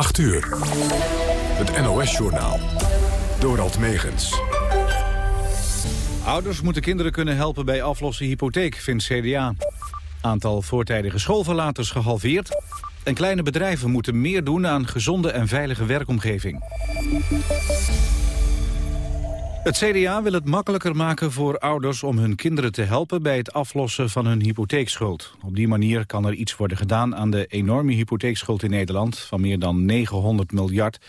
8 uur. Het NOS-journaal. Dorald Megens. Ouders moeten kinderen kunnen helpen bij aflossen hypotheek, vindt CDA. Aantal voortijdige schoolverlaters gehalveerd. En kleine bedrijven moeten meer doen aan gezonde en veilige werkomgeving. Het CDA wil het makkelijker maken voor ouders om hun kinderen te helpen bij het aflossen van hun hypotheekschuld. Op die manier kan er iets worden gedaan aan de enorme hypotheekschuld in Nederland van meer dan 900 miljard.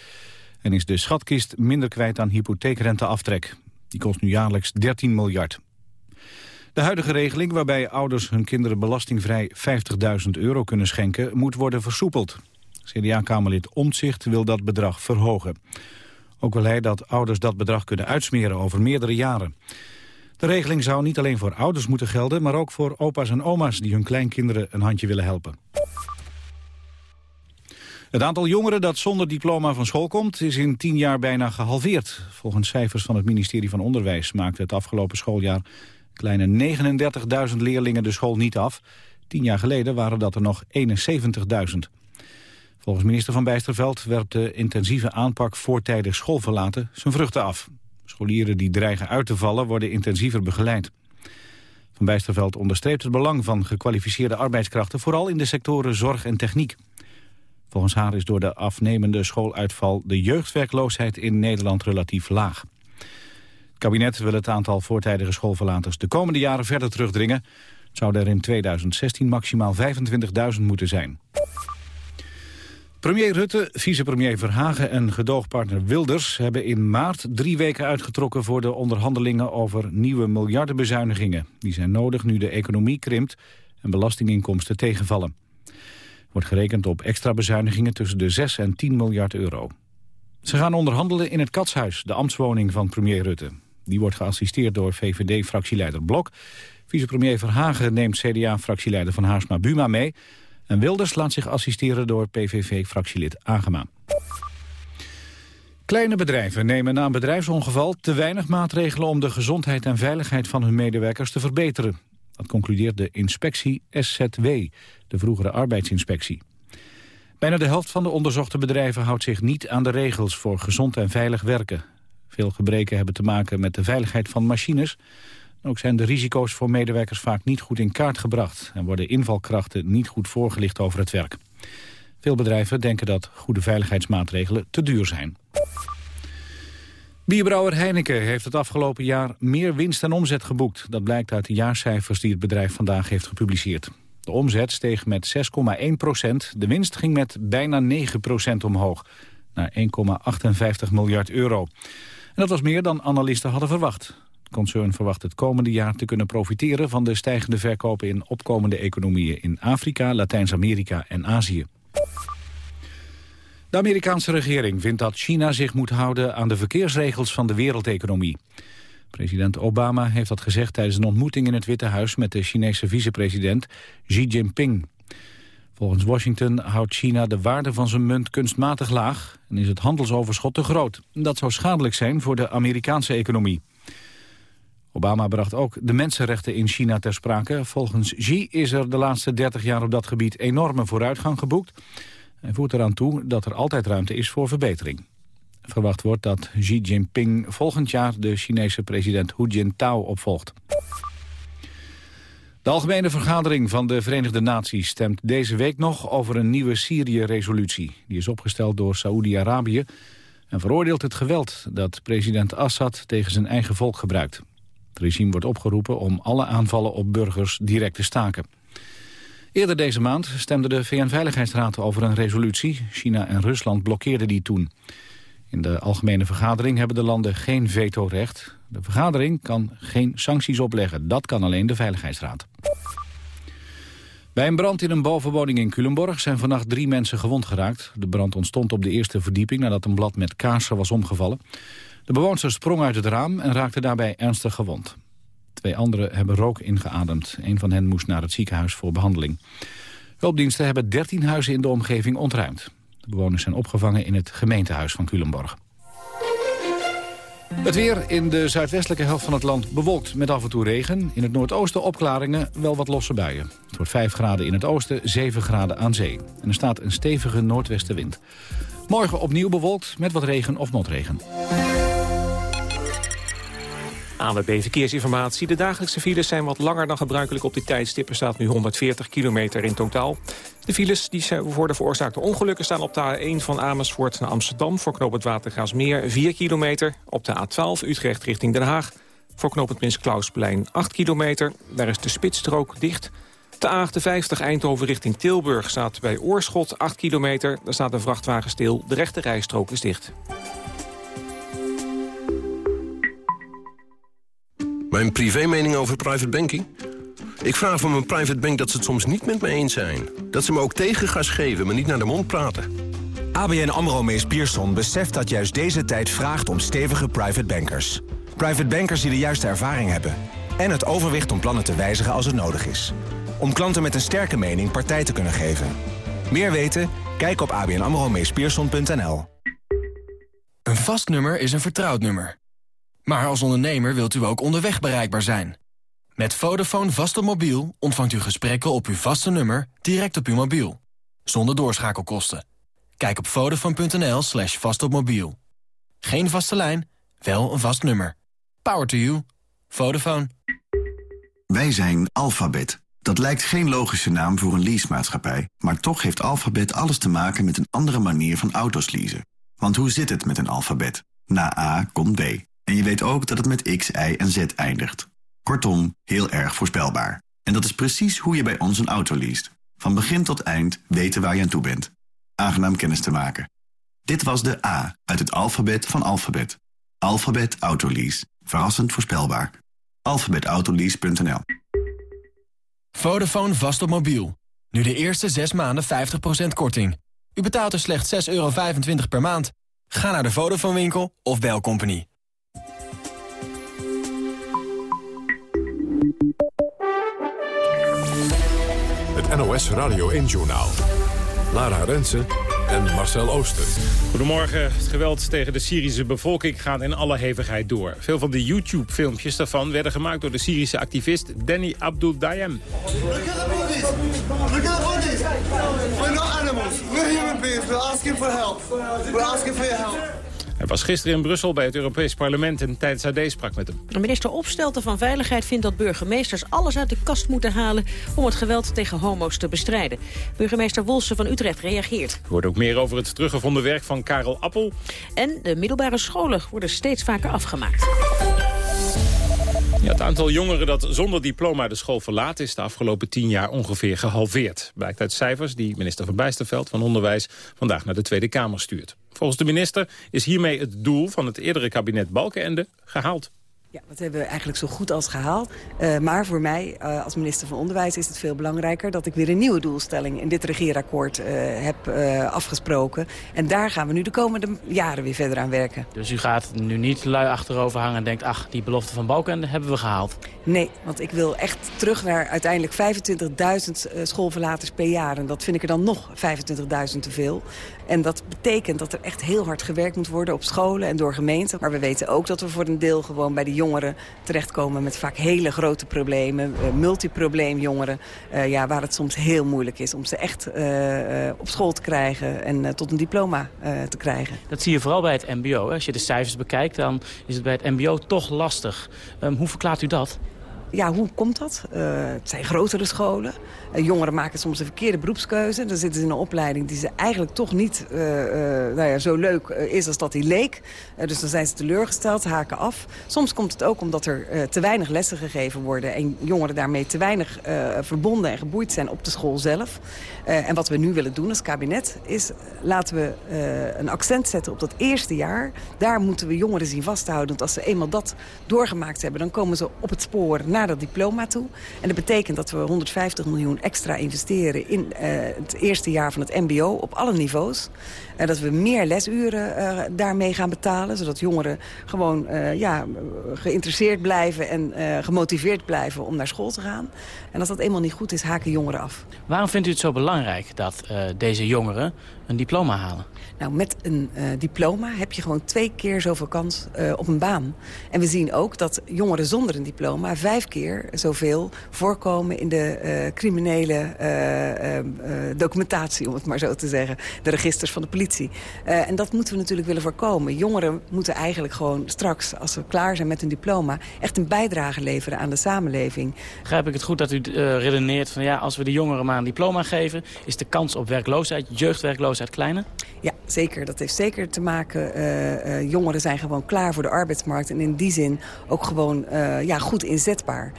En is de schatkist minder kwijt aan hypotheekrenteaftrek. Die kost nu jaarlijks 13 miljard. De huidige regeling waarbij ouders hun kinderen belastingvrij 50.000 euro kunnen schenken moet worden versoepeld. CDA-kamerlid Omtzigt wil dat bedrag verhogen. Ook wil hij dat ouders dat bedrag kunnen uitsmeren over meerdere jaren. De regeling zou niet alleen voor ouders moeten gelden... maar ook voor opa's en oma's die hun kleinkinderen een handje willen helpen. Het aantal jongeren dat zonder diploma van school komt... is in tien jaar bijna gehalveerd. Volgens cijfers van het ministerie van Onderwijs... maakte het afgelopen schooljaar kleine 39.000 leerlingen de school niet af. Tien jaar geleden waren dat er nog 71.000. Volgens minister Van Bijsterveld werpt de intensieve aanpak voortijdig schoolverlaten zijn vruchten af. Scholieren die dreigen uit te vallen worden intensiever begeleid. Van Bijsterveld onderstreept het belang van gekwalificeerde arbeidskrachten... vooral in de sectoren zorg en techniek. Volgens haar is door de afnemende schooluitval... de jeugdwerkloosheid in Nederland relatief laag. Het kabinet wil het aantal voortijdige schoolverlaters... de komende jaren verder terugdringen. Het zou er in 2016 maximaal 25.000 moeten zijn. Premier Rutte, vicepremier Verhagen en gedoogpartner Wilders... hebben in maart drie weken uitgetrokken voor de onderhandelingen... over nieuwe miljardenbezuinigingen. Die zijn nodig nu de economie krimpt en belastinginkomsten tegenvallen. Wordt gerekend op extra bezuinigingen tussen de 6 en 10 miljard euro. Ze gaan onderhandelen in het Katshuis, de ambtswoning van premier Rutte. Die wordt geassisteerd door VVD-fractieleider Blok. Vicepremier Verhagen neemt CDA-fractieleider Van Haarsma Buma mee... En Wilders laat zich assisteren door PVV-fractielid Agema. Kleine bedrijven nemen na een bedrijfsongeval te weinig maatregelen om de gezondheid en veiligheid van hun medewerkers te verbeteren. Dat concludeert de inspectie SZW, de vroegere arbeidsinspectie. Bijna de helft van de onderzochte bedrijven houdt zich niet aan de regels voor gezond en veilig werken. Veel gebreken hebben te maken met de veiligheid van machines, ook zijn de risico's voor medewerkers vaak niet goed in kaart gebracht... en worden invalkrachten niet goed voorgelicht over het werk. Veel bedrijven denken dat goede veiligheidsmaatregelen te duur zijn. Bierbrouwer Heineken heeft het afgelopen jaar meer winst en omzet geboekt. Dat blijkt uit de jaarcijfers die het bedrijf vandaag heeft gepubliceerd. De omzet steeg met 6,1 procent. De winst ging met bijna 9 procent omhoog, naar 1,58 miljard euro. En dat was meer dan analisten hadden verwacht concern verwacht het komende jaar te kunnen profiteren van de stijgende verkopen in opkomende economieën in Afrika, Latijns-Amerika en Azië. De Amerikaanse regering vindt dat China zich moet houden aan de verkeersregels van de wereldeconomie. President Obama heeft dat gezegd tijdens een ontmoeting in het Witte Huis met de Chinese vicepresident Xi Jinping. Volgens Washington houdt China de waarde van zijn munt kunstmatig laag en is het handelsoverschot te groot. Dat zou schadelijk zijn voor de Amerikaanse economie. Obama bracht ook de mensenrechten in China ter sprake. Volgens Xi is er de laatste 30 jaar op dat gebied enorme vooruitgang geboekt. Hij voert eraan toe dat er altijd ruimte is voor verbetering. Verwacht wordt dat Xi Jinping volgend jaar de Chinese president Hu Jintao opvolgt. De Algemene Vergadering van de Verenigde Naties stemt deze week nog over een nieuwe Syrië-resolutie. Die is opgesteld door Saoedi-Arabië en veroordeelt het geweld dat president Assad tegen zijn eigen volk gebruikt. Het regime wordt opgeroepen om alle aanvallen op burgers direct te staken. Eerder deze maand stemde de VN-veiligheidsraad over een resolutie. China en Rusland blokkeerden die toen. In de algemene vergadering hebben de landen geen vetorecht. De vergadering kan geen sancties opleggen. Dat kan alleen de Veiligheidsraad. Bij een brand in een bovenwoning in Culemborg zijn vannacht drie mensen gewond geraakt. De brand ontstond op de eerste verdieping nadat een blad met kaarsen was omgevallen. De bewoonster sprong uit het raam en raakte daarbij ernstig gewond. Twee anderen hebben rook ingeademd. Een van hen moest naar het ziekenhuis voor behandeling. Hulpdiensten hebben 13 huizen in de omgeving ontruimd. De bewoners zijn opgevangen in het gemeentehuis van Culemborg. Het weer in de zuidwestelijke helft van het land bewolkt met af en toe regen. In het noordoosten opklaringen, wel wat losse buien. Het wordt 5 graden in het oosten, 7 graden aan zee. En er staat een stevige noordwestenwind. Morgen opnieuw bewolkt met wat regen of motregen. ANWB Verkeersinformatie. De dagelijkse files zijn wat langer dan gebruikelijk op dit tijdstip. Er staat nu 140 kilometer in totaal. De files die worden veroorzaakt door ongelukken staan op de A1 van Amersfoort naar Amsterdam... voor knoop het Watergaasmeer 4 kilometer. Op de A12 Utrecht richting Den Haag voor knoop het Prins Klausplein 8 kilometer. Daar is de spitsstrook dicht. De A58 Eindhoven richting Tilburg staat bij Oorschot 8 kilometer. Daar staat een vrachtwagen stil. De rechte rijstrook is dicht. Mijn privé-mening over private banking? Ik vraag van mijn private bank dat ze het soms niet met me eens zijn. Dat ze me ook tegengas geven, maar niet naar de mond praten. ABN AMRO Mees Pierson beseft dat juist deze tijd vraagt om stevige private bankers. Private bankers die de juiste ervaring hebben. En het overwicht om plannen te wijzigen als het nodig is. Om klanten met een sterke mening partij te kunnen geven. Meer weten? Kijk op abnamromeespierson.nl Een vast nummer is een vertrouwd nummer. Maar als ondernemer wilt u ook onderweg bereikbaar zijn. Met Vodafone vast op mobiel ontvangt u gesprekken op uw vaste nummer direct op uw mobiel. Zonder doorschakelkosten. Kijk op vodafone.nl slash vastopmobiel. Geen vaste lijn, wel een vast nummer. Power to you. Vodafone. Wij zijn Alphabet. Dat lijkt geen logische naam voor een leasemaatschappij... maar toch heeft Alphabet alles te maken met een andere manier van auto's leasen. Want hoe zit het met een alfabet? Na A komt B. En je weet ook dat het met X, Y en Z eindigt. Kortom, heel erg voorspelbaar. En dat is precies hoe je bij ons een auto leest. Van begin tot eind weten waar je aan toe bent. Aangenaam kennis te maken. Dit was de A uit het alfabet van alfabet. Alphabet Autolease. Verrassend voorspelbaar. alphabetautolease.nl Vodafone vast op mobiel. Nu de eerste 6 maanden 50% korting. U betaalt er slechts 6,25 euro per maand. Ga naar de Vodafone winkel of bel Company. Het NOS Radio 1 Journaal. Lara Rensen en Marcel Ooster. Goedemorgen. Het geweld tegen de Syrische bevolking gaat in alle hevigheid door. Veel van de YouTube-filmpjes daarvan werden gemaakt door de Syrische activist Danny Abdul Dayem. Look at the bodies! Look at the bodies! We're not animals. We're human beings. We're asking for help. We're asking for your help. Was gisteren in Brussel bij het Europees Parlement en tijdens AD sprak met hem. Minister Opstelten van Veiligheid vindt dat burgemeesters alles uit de kast moeten halen om het geweld tegen homo's te bestrijden. Burgemeester Wolse van Utrecht reageert. Er wordt ook meer over het teruggevonden werk van Karel Appel. En de middelbare scholen worden steeds vaker afgemaakt. Ja, het aantal jongeren dat zonder diploma de school verlaat... is de afgelopen tien jaar ongeveer gehalveerd. Blijkt uit cijfers die minister van Bijsterveld van Onderwijs... vandaag naar de Tweede Kamer stuurt. Volgens de minister is hiermee het doel van het eerdere kabinet Balkenende gehaald. Ja, dat hebben we eigenlijk zo goed als gehaald. Uh, maar voor mij uh, als minister van Onderwijs is het veel belangrijker... dat ik weer een nieuwe doelstelling in dit regeerakkoord uh, heb afgesproken. En daar gaan we nu de komende jaren weer verder aan werken. Dus u gaat nu niet lui achterover hangen en denkt... ach, die belofte van Balken hebben we gehaald? Nee, want ik wil echt terug naar uiteindelijk 25.000 schoolverlaters per jaar. En dat vind ik er dan nog 25.000 te veel. En dat betekent dat er echt heel hard gewerkt moet worden op scholen en door gemeenten. Maar we weten ook dat we voor een deel gewoon bij de jongeren terechtkomen met vaak hele grote problemen. Uh, multiprobleemjongeren, uh, ja, waar het soms heel moeilijk is om ze echt uh, op school te krijgen en tot een diploma te krijgen. Dat zie je vooral bij het mbo. Als je de cijfers bekijkt, dan is het bij het mbo toch lastig. Um, hoe verklaart u dat? Ja, hoe komt dat? Uh, het zijn grotere scholen. Uh, jongeren maken soms een verkeerde beroepskeuze. Dan zitten ze in een opleiding die ze eigenlijk toch niet uh, nou ja, zo leuk is als dat die leek. dus dan zijn ze teleurgesteld, haken af. Soms komt het ook omdat er te weinig lessen gegeven worden... en jongeren daarmee te weinig verbonden en geboeid zijn op de school zelf. en wat we nu willen doen als kabinet is... laten we een accent zetten op dat eerste jaar. Daar moeten we jongeren zien vasthouden. Want als ze eenmaal dat doorgemaakt hebben... dan komen ze op het spoor naar dat diploma toe. En dat betekent dat we 150 miljoen extra investeren in uh, het eerste jaar van het mbo op alle niveaus. En dat we meer lesuren uh, daarmee gaan betalen. Zodat jongeren gewoon uh, ja, geïnteresseerd blijven en gemotiveerd blijven om naar school te gaan. En als dat eenmaal niet goed is, haken jongeren af. Waarom vindt u het zo belangrijk dat deze jongeren een diploma halen? Nou, met een diploma heb je gewoon twee keer zoveel kans op een baan. En we zien ook dat jongeren zonder een diploma vijf keer zoveel voorkomen in de uh, criminele uh, documentatie, om het maar zo te zeggen. De registers van de politie. en dat moeten we natuurlijk willen voorkomen. Jongeren moeten eigenlijk gewoon straks, als ze klaar zijn met hun diploma... echt een bijdrage leveren aan de samenleving. Begrijp ik het goed dat u redeneert van ja, als we de jongeren maar een diploma geven... is de kans op werkloosheid, jeugdwerkloosheid kleiner? Ja, zeker. Dat heeft zeker te maken... jongeren zijn gewoon klaar voor de arbeidsmarkt. En in die zin ook gewoon ja, goed inzetbaar.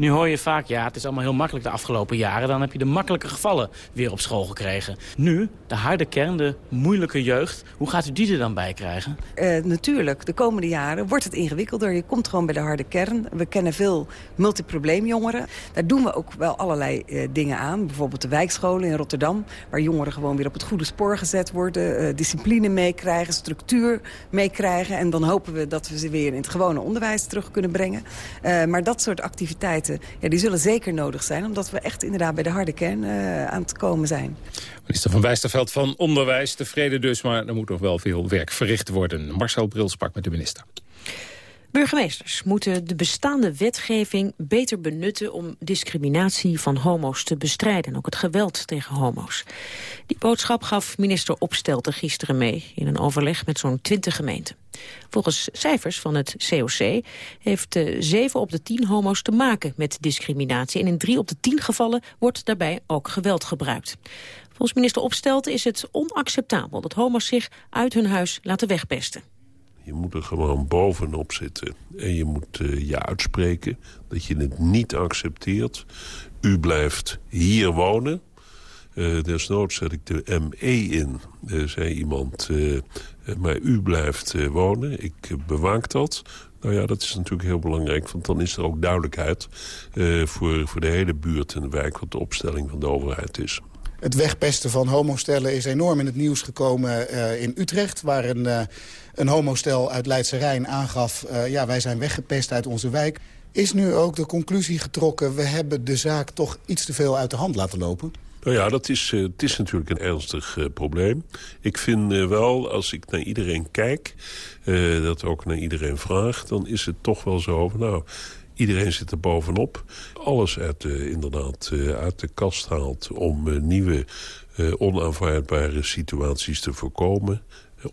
Nu hoor je vaak, ja, het is allemaal heel makkelijk de afgelopen jaren. Dan heb je de makkelijke gevallen weer op school gekregen. Nu, de harde kern, de moeilijke jeugd. Hoe gaat u die er dan bij krijgen? Uh, natuurlijk, de komende jaren wordt het ingewikkelder. Je komt gewoon bij de harde kern. We kennen veel multiprobleemjongeren. Daar doen we ook wel allerlei uh, dingen aan. Bijvoorbeeld de wijkscholen in Rotterdam. Waar jongeren gewoon weer op het goede spoor gezet worden. Uh, discipline meekrijgen, structuur meekrijgen. En dan hopen we dat we ze weer in het gewone onderwijs terug kunnen brengen. maar dat soort activiteiten ja, die zullen zeker nodig zijn... omdat we echt inderdaad bij de harde kern uh, aan het komen zijn. Minister van Wijsterveld van Onderwijs, tevreden dus... maar er moet nog wel veel werk verricht worden. Marcel Bril sprak met de minister. Burgemeesters moeten de bestaande wetgeving beter benutten om discriminatie van homo's te bestrijden. En ook het geweld tegen homo's. Die boodschap gaf minister Opstelten gisteren mee in een overleg met zo'n 20 gemeenten. Volgens cijfers van het COC heeft uh, 7 op de 10 homo's te maken met discriminatie. En in 3 op de 10 gevallen wordt daarbij ook geweld gebruikt. Volgens minister Opstelten is het onacceptabel dat homo's zich uit hun huis laten wegpesten. Je moet er gewoon bovenop zitten. En je moet uh, je uitspreken dat je het niet accepteert. U blijft hier wonen. Uh, desnoods zet ik de ME in, uh, zei iemand. Maar u blijft wonen, ik bewaak dat. Nou ja, dat is natuurlijk heel belangrijk, want dan is er ook duidelijkheid... voor, voor de hele buurt en de wijk wat de opstelling van de overheid is. Het wegpesten van homostellen is enorm in het nieuws gekomen in Utrecht... waar een een homostel uit Leidse Rijn aangaf... Uh, ja, wij zijn weggepest uit onze wijk. Is nu ook de conclusie getrokken... we hebben de zaak toch iets te veel uit de hand laten lopen? Nou ja, dat is, het is natuurlijk een ernstig probleem. Ik vind wel, als ik naar iedereen kijk, dat ook naar iedereen vraag... dan is het toch wel zo, nou, iedereen zit er bovenop. Alles uit, inderdaad uit de kast haalt om nieuwe onaanvaardbare situaties te voorkomen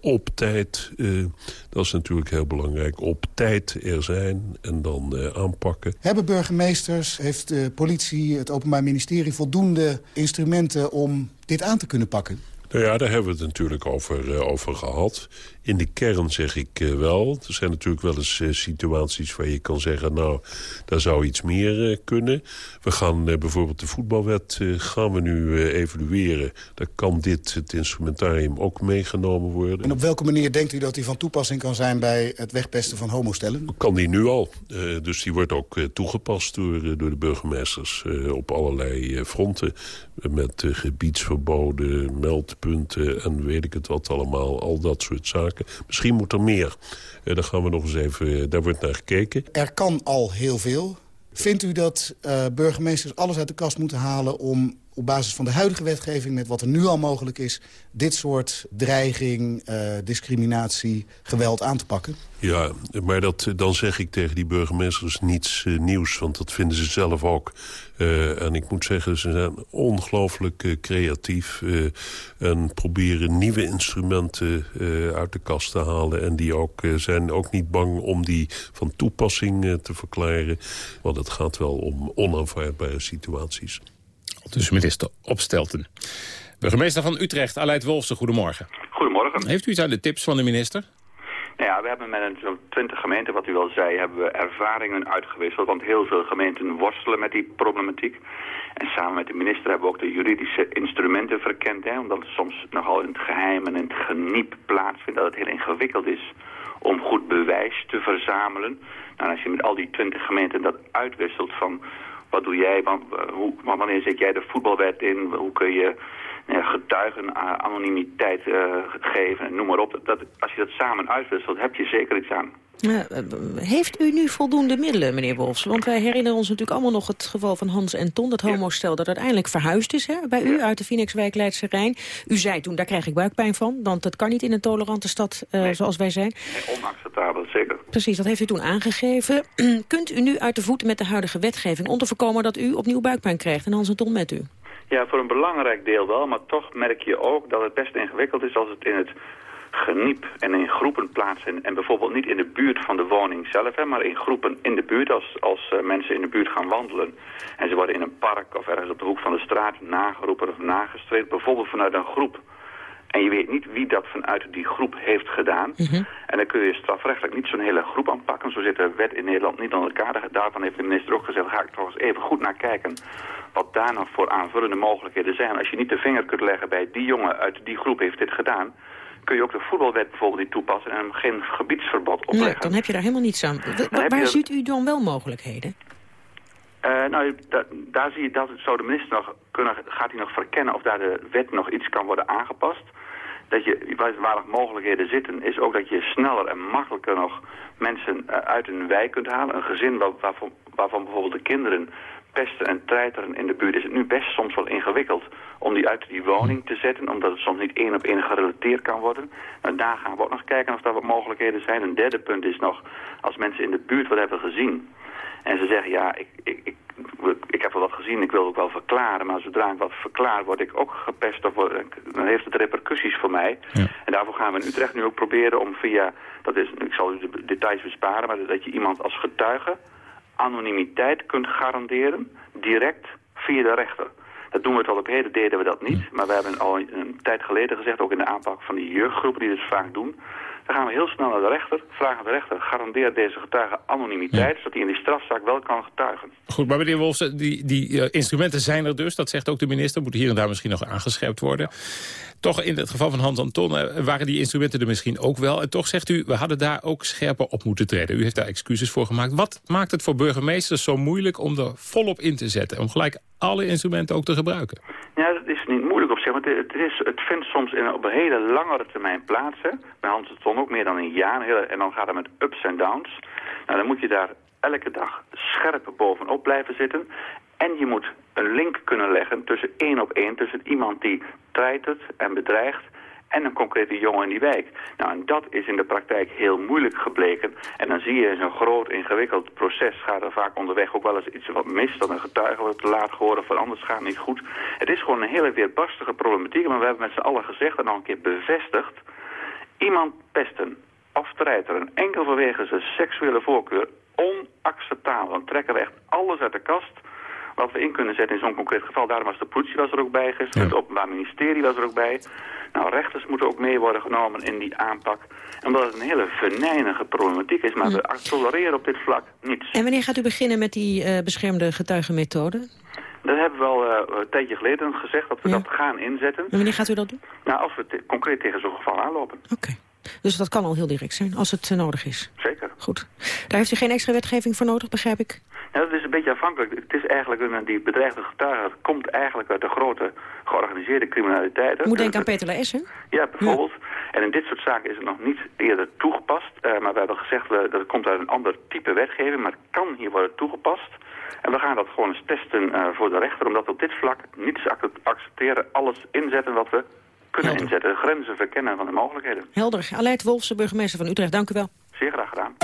op tijd, uh, dat is natuurlijk heel belangrijk, op tijd er zijn en dan uh, aanpakken. Hebben burgemeesters, heeft de politie, het Openbaar Ministerie voldoende instrumenten om dit aan te kunnen pakken? Nou ja, daar hebben we het natuurlijk over, uh, over gehad. In de kern zeg ik uh, wel. Er zijn natuurlijk wel eens uh, situaties waar je kan zeggen... nou, daar zou iets meer kunnen. We gaan bijvoorbeeld de voetbalwet gaan we nu evalueren. Dan kan dit, het instrumentarium, ook meegenomen worden. En op welke manier denkt u dat die van toepassing kan zijn... bij het wegpesten van homostellen? Kan die nu al. dus die wordt ook toegepast door, door de burgemeesters... op allerlei fronten. Met gebiedsverboden, meldpunten en weet ik het wat allemaal. Al dat soort zaken. Misschien moet er meer. Uh, daar gaan we nog eens even, daar wordt naar gekeken. Er kan al heel veel. Vindt u dat uh, burgemeesters alles uit de kast moeten halen... om op basis van de huidige wetgeving, met wat er nu al mogelijk is... dit soort dreiging, uh, discriminatie, geweld aan te pakken? Ja, maar dat, dan zeg ik tegen die burgemeesters niets uh, nieuws... want dat vinden ze zelf ook. Uh, en ik moet zeggen, ze zijn ongelooflijk creatief... en proberen nieuwe instrumenten uit de kast te halen... en die ook, zijn ook niet bang om die van toepassing te verklaren. Want het gaat wel om onaanvaardbare situaties. Dus minister Opstelten. Burgemeester van Utrecht, Aleid Wolfsen, goedemorgen. Goedemorgen. Heeft u iets aan de tips van de minister? Nou ja, we hebben met zo'n twintig gemeenten, wat u al zei, hebben we ervaringen uitgewisseld. Want heel veel gemeenten worstelen met die problematiek. En samen met de minister hebben we ook de juridische instrumenten verkend. Hè, omdat het soms nogal in het geheim en in het geniep plaatsvindt. Dat het heel ingewikkeld is om goed bewijs te verzamelen. Nou, als je met al die twintig gemeenten dat uitwisselt van wat doe jij? Hoe, wanneer zet jij de voetbalwet in? Hoe kun je getuigen anonimiteit uh, geven? Noem maar op. Dat, als je dat samen uitwisselt, heb je zeker iets aan. Ja, eh, heeft u nu voldoende middelen, meneer Wolfs? Want wij herinneren ons natuurlijk allemaal nog het geval van Hans en Ton... dat homostel dat uiteindelijk verhuisd is hè, bij u uit de Phoenixwijk Leidse Rijn. U zei toen, daar krijg ik buikpijn van, want dat kan niet in een tolerante stad uh, zoals wij zijn. Nee, onacceptabel, zeker. Precies, dat heeft u toen aangegeven. Kunt u nu uit de voeten met de huidige wetgeving... om te voorkomen dat u opnieuw buikpijn krijgt en Hans en Ton met u? Ja, voor een belangrijk deel wel, maar toch merk je ook dat het best ingewikkeld is als het in het geniep en in groepen plaatsen. En bijvoorbeeld niet in de buurt van de woning zelf, hè, maar in groepen in de buurt. Als, als uh, mensen in de buurt gaan wandelen en ze worden in een park of ergens op de hoek van de straat nageroepen of nagestreept. Bijvoorbeeld vanuit een groep. En je weet niet wie dat vanuit die groep heeft gedaan. Mm -hmm. En dan kun je strafrechtelijk niet zo'n hele groep aanpakken. Zo zit de wet in Nederland niet aan elkaar. Daarvan heeft de minister ook gezegd, ga ik toch eens even goed naar kijken wat daar nog voor aanvullende mogelijkheden zijn. Als je niet de vinger kunt leggen bij die jongen uit die groep heeft dit gedaan kun je ook de voetbalwet bijvoorbeeld niet toepassen en geen gebiedsverbod opleggen. Nee, dan heb je daar helemaal niets aan. W waar ziet u dan wel mogelijkheden? Uh, nou, da daar zie je dat zou de minister nog kunnen, gaat hij nog verkennen of daar de wet nog iets kan worden aangepast. Dat je, waar nog mogelijkheden zitten, is ook dat je sneller en makkelijker nog mensen uh, uit een wijk kunt halen. Een gezin waar, waarvan, waarvan bijvoorbeeld de kinderen pesten en treiteren in de buurt is het nu best soms wel ingewikkeld om die uit die woning te zetten, omdat het soms niet één op één gerelateerd kan worden. Nou, daar gaan we ook nog kijken of daar wat mogelijkheden zijn. Een derde punt is nog, als mensen in de buurt wat hebben gezien en ze zeggen, ja, ik, ik, ik, ik heb wel wat gezien, ik wil het ook wel verklaren, maar zodra ik wat verklaar, word ik ook gepest, of word, dan heeft het repercussies voor mij. Ja. En daarvoor gaan we in Utrecht nu ook proberen om via, dat is, ik zal u de details besparen, maar dat je iemand als getuige anonimiteit kunt garanderen, direct via de rechter. Dat doen we tot op heden, deden we dat niet. Maar we hebben al een tijd geleden gezegd, ook in de aanpak van die jeugdgroepen die dit vaak doen... Dan gaan we heel snel naar de rechter, vragen de rechter, garandeer deze getuige anonimiteit, zodat hij in die strafzaak wel kan getuigen. Goed, maar meneer Wolfs, die, die uh, instrumenten zijn er dus, dat zegt ook de minister, moet hier en daar misschien nog aangescherpt worden. Toch in het geval van Hans Anton uh, waren die instrumenten er misschien ook wel. En toch zegt u, we hadden daar ook scherper op moeten treden. U heeft daar excuses voor gemaakt. Wat maakt het voor burgemeesters zo moeilijk om er volop in te zetten? Om gelijk alle instrumenten ook te gebruiken? Ja, zich. Want het, is, het vindt soms in, op een hele langere termijn plaats. Hè. Bij Hans Anton ook meer dan een jaar. En dan gaat het met ups en downs. Nou, dan moet je daar elke dag scherp bovenop blijven zitten. En je moet een link kunnen leggen tussen één op één... tussen iemand die treitert en bedreigt en een concrete jongen in die wijk. Nou, en dat is in de praktijk heel moeilijk gebleken. En dan zie je in zo'n groot, ingewikkeld proces gaat er vaak onderweg ook wel eens iets wat mis. Dat een getuige wordt te laat gehoord of anders gaat niet goed. Het is gewoon een hele weerbarstige problematiek. Maar we hebben met z'n allen gezegd en nog een keer bevestigd. Iemand pesten of treiteren, enkel vanwege zijn seksuele voorkeur, onacceptabel. Dan trekken we echt alles uit de kast wat we in kunnen zetten in zo'n concreet geval. Daarom was de politie was er ook bij, gisteren, het Openbaar Ministerie was er ook bij. Nou, rechters moeten ook mee worden genomen in die aanpak. Omdat het een hele venijnige problematiek is, maar we tolereren op dit vlak niets. En wanneer gaat u beginnen met die uh, beschermde getuigenmethode? Dat hebben we al uh, een tijdje geleden gezegd, dat we ja. dat gaan inzetten. En wanneer gaat u dat doen? Nou, als we te concreet tegen zo'n geval aanlopen. Oké. Okay. Dus dat kan al heel direct zijn, als het uh, nodig is. Zeker. Goed. Daar heeft u geen extra wetgeving voor nodig, begrijp ik? Ja, dat is een beetje afhankelijk. Het is eigenlijk een, die bedreigde getuige komt eigenlijk uit de grote georganiseerde criminaliteit. Moet denken aan Peter Laes, hè? Ja, bijvoorbeeld. Ja. En in dit soort zaken is het nog niet eerder toegepast. Uh, maar we hebben gezegd uh, dat het komt uit een ander type wetgeving, maar het kan hier worden toegepast. En we gaan dat gewoon eens testen uh, voor de rechter, omdat we op dit vlak niets accepteren, alles inzetten wat we kunnen Helder. inzetten. Grenzen verkennen van de mogelijkheden. Helder. Aleid Wolfse, burgemeester van Utrecht, dank u wel. Zeer graag gedaan.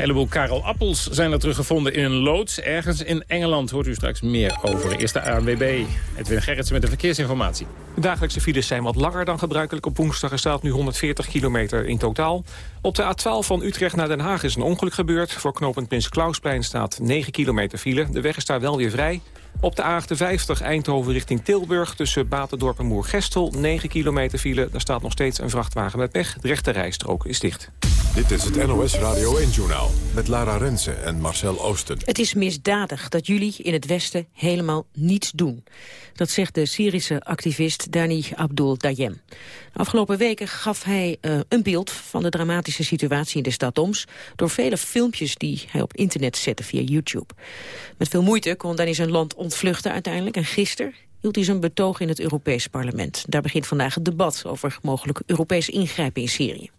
Heleboel Karel Appels zijn er teruggevonden in een loods. Ergens in Engeland hoort u straks meer over. Eerst de ANWB. Edwin Gerritsen met de verkeersinformatie. De dagelijkse files zijn wat langer dan gebruikelijk op woensdag. Er staat nu 140 kilometer in totaal. Op de A12 van Utrecht naar Den Haag is een ongeluk gebeurd. Voor knooppunt Prins Klausplein staat 9 kilometer file. De weg is daar wel weer vrij. Op de A58 Eindhoven richting Tilburg tussen Batendorp en Moergestel 9 kilometer file. Daar staat nog steeds een vrachtwagen met pech. De rechte rijstrook is dicht. Dit is het NOS Radio 1-journaal met Lara Rensen en Marcel Oosten. Het is misdadig dat jullie in het Westen helemaal niets doen. Dat zegt de Syrische activist Dani Abdul Dayem. Afgelopen weken gaf hij uh, een beeld van de dramatische situatie in de stad Oms... door vele filmpjes die hij op internet zette via YouTube. Met veel moeite kon Dani zijn land ontvluchten uiteindelijk. En gisteren hield hij zijn betoog in het Europees Parlement. Daar begint vandaag het debat over mogelijk Europees ingrijpen in Syrië.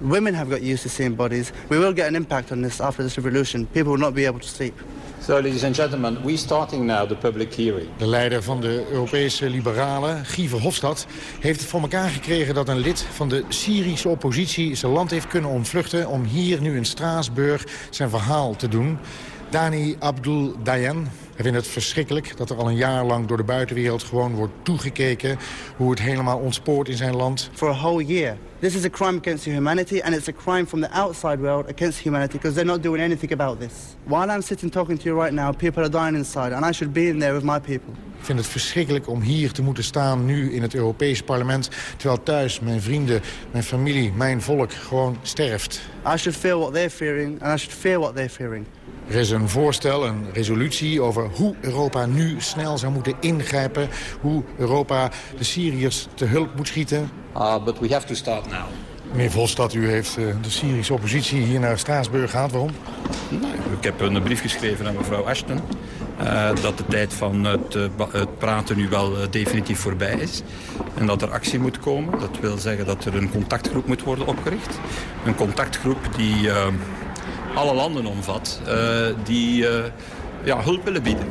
Women have got used to seeing bodies. We will get an impact on this after this revolution. People will not be able to sleep. So, ladies and gentlemen, we starting now the public hearing. De leider van de Europese liberalen, Guy Verhofstadt, heeft het voor elkaar gekregen dat een lid van de Syrische oppositie zijn land heeft kunnen ontvluchten om hier nu in Straatsburg zijn verhaal te doen. Dani Abdul Dayan. Hij vindt het verschrikkelijk dat er al een jaar lang door de buitenwereld gewoon wordt toegekeken hoe het helemaal ontspoort in zijn land. For a whole year. This is a crime against humanity and it's a crime from the outside world against humanity because they're not doing anything about this. While I'm sitting talking to you right now, people are dying inside and I should be in there with my people. Ik vind het verschrikkelijk om hier te moeten staan nu in het Europese parlement... terwijl thuis mijn vrienden, mijn familie, mijn volk gewoon sterft. I should feel what they're fearing and I should fear what they're fearing. Er is een voorstel, een resolutie over hoe Europa nu snel zou moeten ingrijpen. Hoe Europa de Syriërs te hulp moet schieten. Uh, but we have to start now. Meneer Volstad, u heeft uh, de Syrische oppositie hier naar Straatsburg gehaald. Waarom? Nou, ik heb een brief geschreven aan mevrouw Ashton. Uh, dat de tijd van het, uh, het praten nu wel definitief voorbij is. En dat er actie moet komen. Dat wil zeggen dat er een contactgroep moet worden opgericht. Een contactgroep die alle landen omvat die ja, hulp willen bieden.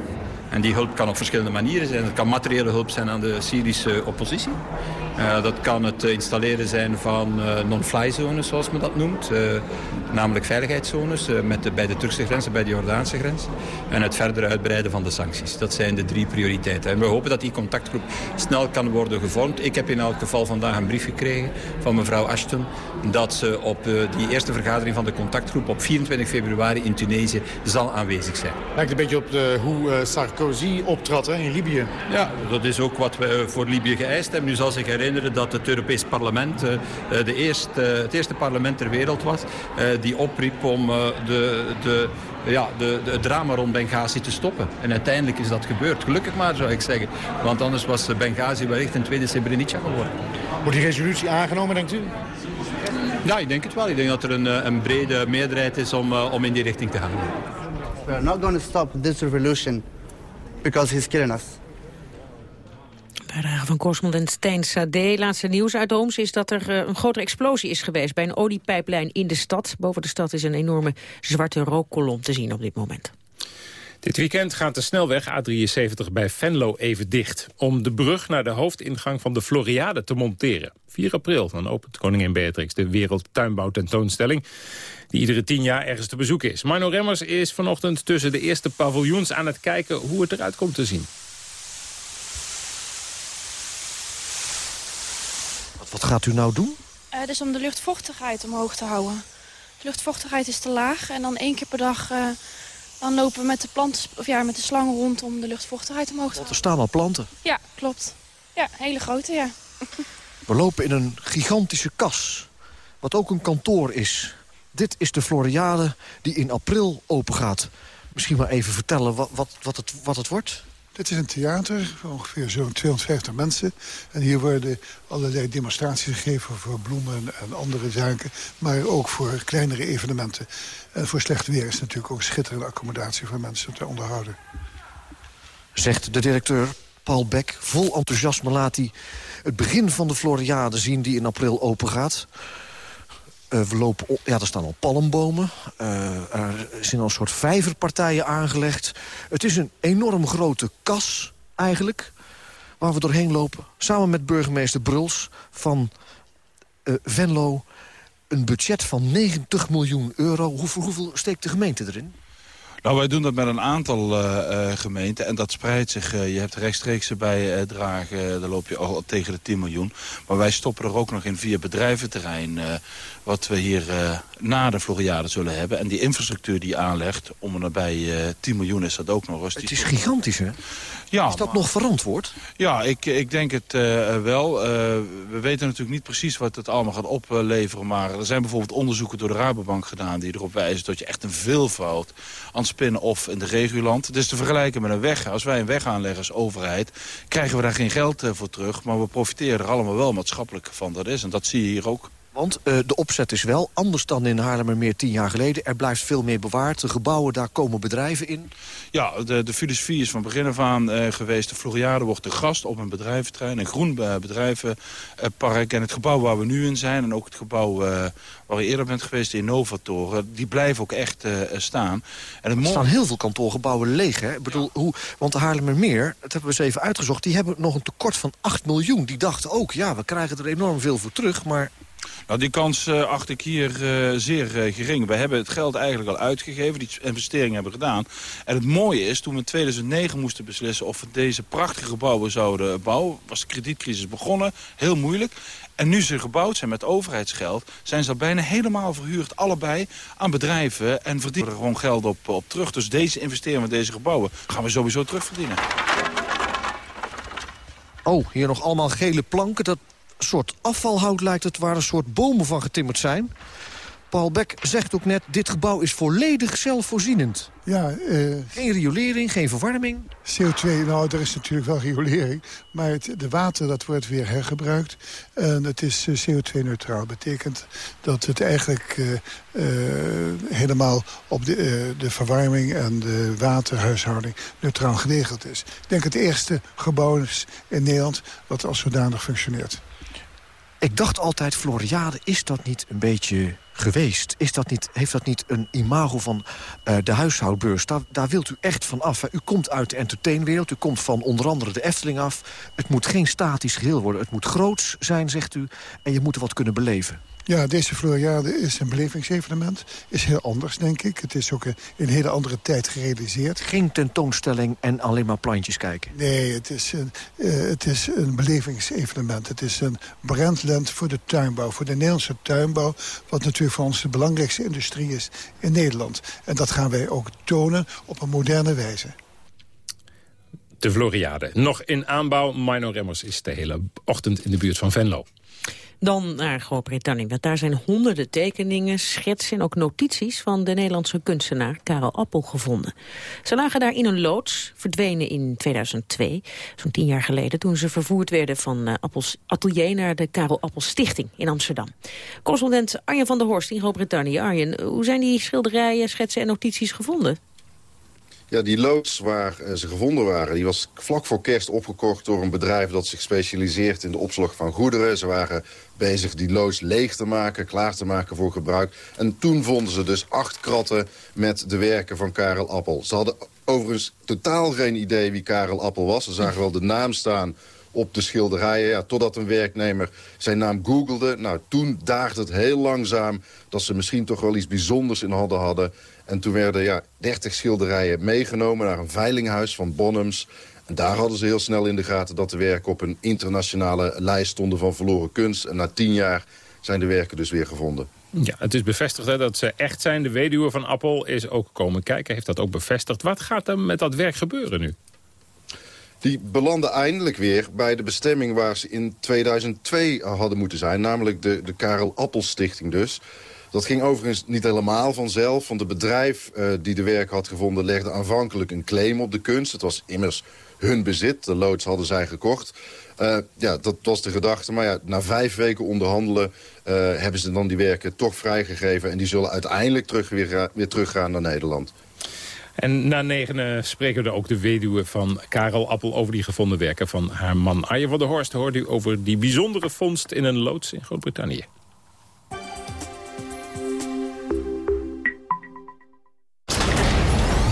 En die hulp kan op verschillende manieren zijn. Het kan materiële hulp zijn aan de Syrische oppositie. Uh, dat kan het installeren zijn van uh, non-fly zones, zoals men dat noemt. Uh, namelijk veiligheidszones met de, bij de Turkse grens en bij de Jordaanse grens. En het verder uitbreiden van de sancties. Dat zijn de drie prioriteiten. En we hopen dat die contactgroep snel kan worden gevormd. Ik heb in elk geval vandaag een brief gekregen van mevrouw Ashton... dat ze op die eerste vergadering van de contactgroep op 24 februari in Tunesië zal aanwezig zijn. Lijkt een beetje op de, hoe Sarkozy optrad hè, in Libië. Ja, dat is ook wat we voor Libië geëist hebben. Nu zal zich herinneren dat het Europees Parlement uh, de eerste, het eerste parlement ter wereld was... Uh, die opriep om uh, de, de, ja, de, de, het drama rond Benghazi te stoppen. En uiteindelijk is dat gebeurd. Gelukkig maar, zou ik zeggen. Want anders was Benghazi wellicht een tweede Srebrenica geworden. Wordt die resolutie aangenomen, denkt u? Ja, ik denk het wel. Ik denk dat er een, een brede meerderheid is om, om in die richting te gaan. We are not going to stop this revolution because he's killing us. Bijdrage van correspondent Stijn Sade. Laatste nieuws uit Ooms is dat er een grote explosie is geweest... bij een oliepijplijn in de stad. Boven de stad is een enorme zwarte rookkolom te zien op dit moment. Dit weekend gaat de snelweg A73 bij Venlo even dicht... om de brug naar de hoofdingang van de Floriade te monteren. 4 april dan opent koningin Beatrix de Wereldtuinbouwtentoonstelling... die iedere tien jaar ergens te bezoeken is. Marno Remmers is vanochtend tussen de eerste paviljoens aan het kijken... hoe het eruit komt te zien. Wat gaat u nou doen? Uh, dus om de luchtvochtigheid omhoog te houden. De luchtvochtigheid is te laag en dan één keer per dag... Uh, dan lopen we met de, planten, of ja, met de slang rond om de luchtvochtigheid omhoog te houden. Er staan al planten. Ja, klopt. Ja, hele grote, ja. We lopen in een gigantische kas, wat ook een kantoor is. Dit is de Floriade die in april open gaat. Misschien maar even vertellen wat, wat, wat, het, wat het wordt? Dit is een theater, ongeveer zo'n 250 mensen. En hier worden allerlei demonstraties gegeven voor bloemen en andere zaken. Maar ook voor kleinere evenementen. En voor slecht weer is natuurlijk ook schitterende accommodatie voor mensen te onderhouden. Zegt de directeur Paul Beck. Vol enthousiasme laat hij het begin van de Floriade zien die in april open gaat. Uh, we lopen op, ja, er staan al palmbomen. Uh, er zijn al een soort vijverpartijen aangelegd. Het is een enorm grote kas, eigenlijk, waar we doorheen lopen. Samen met burgemeester Bruls van uh, Venlo. Een budget van 90 miljoen euro. Hoeveel steekt de gemeente erin? Nou, wij doen dat met een aantal uh, uh, gemeenten en dat spreidt zich. Uh, je hebt rechtstreekse bijdragen, daar loop je al tegen de 10 miljoen. Maar wij stoppen er ook nog in via bedrijventerrein... wat we hier na de Floriade zullen hebben. En die infrastructuur die je aanlegt, om en nabij 10 miljoen is dat ook nog eens. Het is gigantisch, hè? Ja, is dat nog verantwoord? Ja, ik, ik denk het uh, wel. Uh, we weten natuurlijk niet precies wat het allemaal gaat opleveren. Maar er zijn bijvoorbeeld onderzoeken door de Rabobank gedaan... die erop wijzen dat je echt een veelvoud aan spin-off in de regioland. Het is te vergelijken met een weg. Als wij een weg aanleggen als overheid... krijgen we daar geen geld uh, voor terug. Maar we profiteren er allemaal wel maatschappelijk van. Dat is. En dat zie je hier ook. Want uh, de opzet is wel anders dan in Haarlemmermeer tien jaar geleden. Er blijft veel meer bewaard. De gebouwen, daar komen bedrijven in. Ja, de, de filosofie is van begin af aan uh, geweest. De Floriade wordt de gast op een bedrijventrein. Een groen uh, bedrijvenpark. En het gebouw waar we nu in zijn. En ook het gebouw waar je eerder bent geweest, de Innovatoren. Die blijven ook echt staan. En het er staan heel veel kantoorgebouwen leeg. Hè? Ik bedoel, hoe, want de Haarlemmermeer, dat hebben we eens even uitgezocht... die hebben nog een tekort van 8 miljoen. Die dachten ook, ja, we krijgen er enorm veel voor terug. Maar nou, die kans uh, acht ik hier uh, zeer uh, gering. We hebben het geld eigenlijk al uitgegeven, die investeringen hebben gedaan. En het mooie is, toen we in 2009 moesten beslissen... of we deze prachtige gebouwen zouden bouwen... was de kredietcrisis begonnen, heel moeilijk. En nu ze gebouwd zijn met overheidsgeld... zijn ze al bijna helemaal verhuurd, allebei, aan bedrijven... en verdienen er gewoon geld op, op terug. Dus deze investeringen van deze gebouwen gaan we sowieso terugverdienen. Oh, hier nog allemaal gele planken. Dat soort afvalhout lijkt het, waar een soort bomen van getimmerd zijn. Paul Beck zegt ook net, dit gebouw is volledig zelfvoorzienend. Ja, uh, geen riolering, geen verwarming. CO2, nou, er is natuurlijk wel riolering. Maar het de water, dat wordt weer hergebruikt. En het is eh, CO2-neutraal. betekent dat het eigenlijk uh, uh, helemaal op de, de verwarming en de waterhuishouding neutraal geregeld is. Ik denk het eerste gebouw is in Nederland wat als zodanig functioneert. Ik dacht altijd, Floriade, is dat niet een beetje geweest? Is dat niet, heeft dat niet een imago van uh, de huishoudbeurs? Daar, wilt u echt van af. U komt uit de entertainwereld, u komt van onder andere de Efteling af. Het moet geen statisch geheel worden. Het moet groots zijn, zegt u, en je moet er wat kunnen beleven. Ja, deze Floriade is een belevingsevenement. Is heel anders, denk ik. Het is ook in een hele andere tijd gerealiseerd. Geen tentoonstelling en alleen maar plantjes kijken? Nee, het is een, uh, het is een belevingsevenement. Het is een brandland voor de tuinbouw, voor de Nederlandse tuinbouw... wat natuurlijk voor ons de belangrijkste industrie is in Nederland. En dat gaan wij ook tonen op een moderne wijze. De Floriade. Nog in aanbouw. Mino Remmers is de hele ochtend in de buurt van Venlo. Dan naar Groot-Brittannië, want daar zijn honderden tekeningen, schetsen en ook notities van de Nederlandse kunstenaar Karel Appel gevonden. Ze lagen daar in een loods, verdwenen in 2002, zo'n tien jaar geleden, toen ze vervoerd werden van uh, Appels atelier naar de Karel Appel Stichting in Amsterdam. Correspondent Arjen van der Horst in Groot-Brittannië. Arjen, hoe zijn die schilderijen, schetsen en notities gevonden? Ja, die loods waar eh, ze gevonden waren... die was vlak voor kerst opgekocht door een bedrijf... dat zich specialiseert in de opslag van goederen. Ze waren bezig die loods leeg te maken, klaar te maken voor gebruik. En toen vonden ze dus acht kratten met de werken van Karel Appel. Ze hadden overigens totaal geen idee wie Karel Appel was. Ze zagen wel de naam staan op de schilderijen. Ja, totdat een werknemer zijn naam googelde. Nou, toen daagde het heel langzaam dat ze misschien toch wel iets bijzonders in hadden hadden. En toen werden ja, 30 schilderijen meegenomen naar een veilinghuis van Bonhams. En daar hadden ze heel snel in de gaten dat de werken op een internationale lijst stonden van verloren kunst. En na tien jaar zijn de werken dus weer gevonden. Ja, het is bevestigd hè, dat ze echt zijn. De weduwe van Appel is ook komen kijken, heeft dat ook bevestigd. Wat gaat er met dat werk gebeuren nu? Die belanden eindelijk weer bij de bestemming waar ze in 2002 hadden moeten zijn. Namelijk de, de Karel Appel Stichting dus. Dat ging overigens niet helemaal vanzelf. Want het bedrijf uh, die de werk had gevonden legde aanvankelijk een claim op de kunst. Het was immers hun bezit. De loods hadden zij gekocht. Uh, ja, dat was de gedachte. Maar ja, na vijf weken onderhandelen uh, hebben ze dan die werken toch vrijgegeven. En die zullen uiteindelijk terug weer, teruggaan naar Nederland. En na negenen spreken we ook de weduwe van Karel Appel... over die gevonden werken van haar man. Arjen van der Horst hoort u over die bijzondere vondst in een loods in Groot-Brittannië.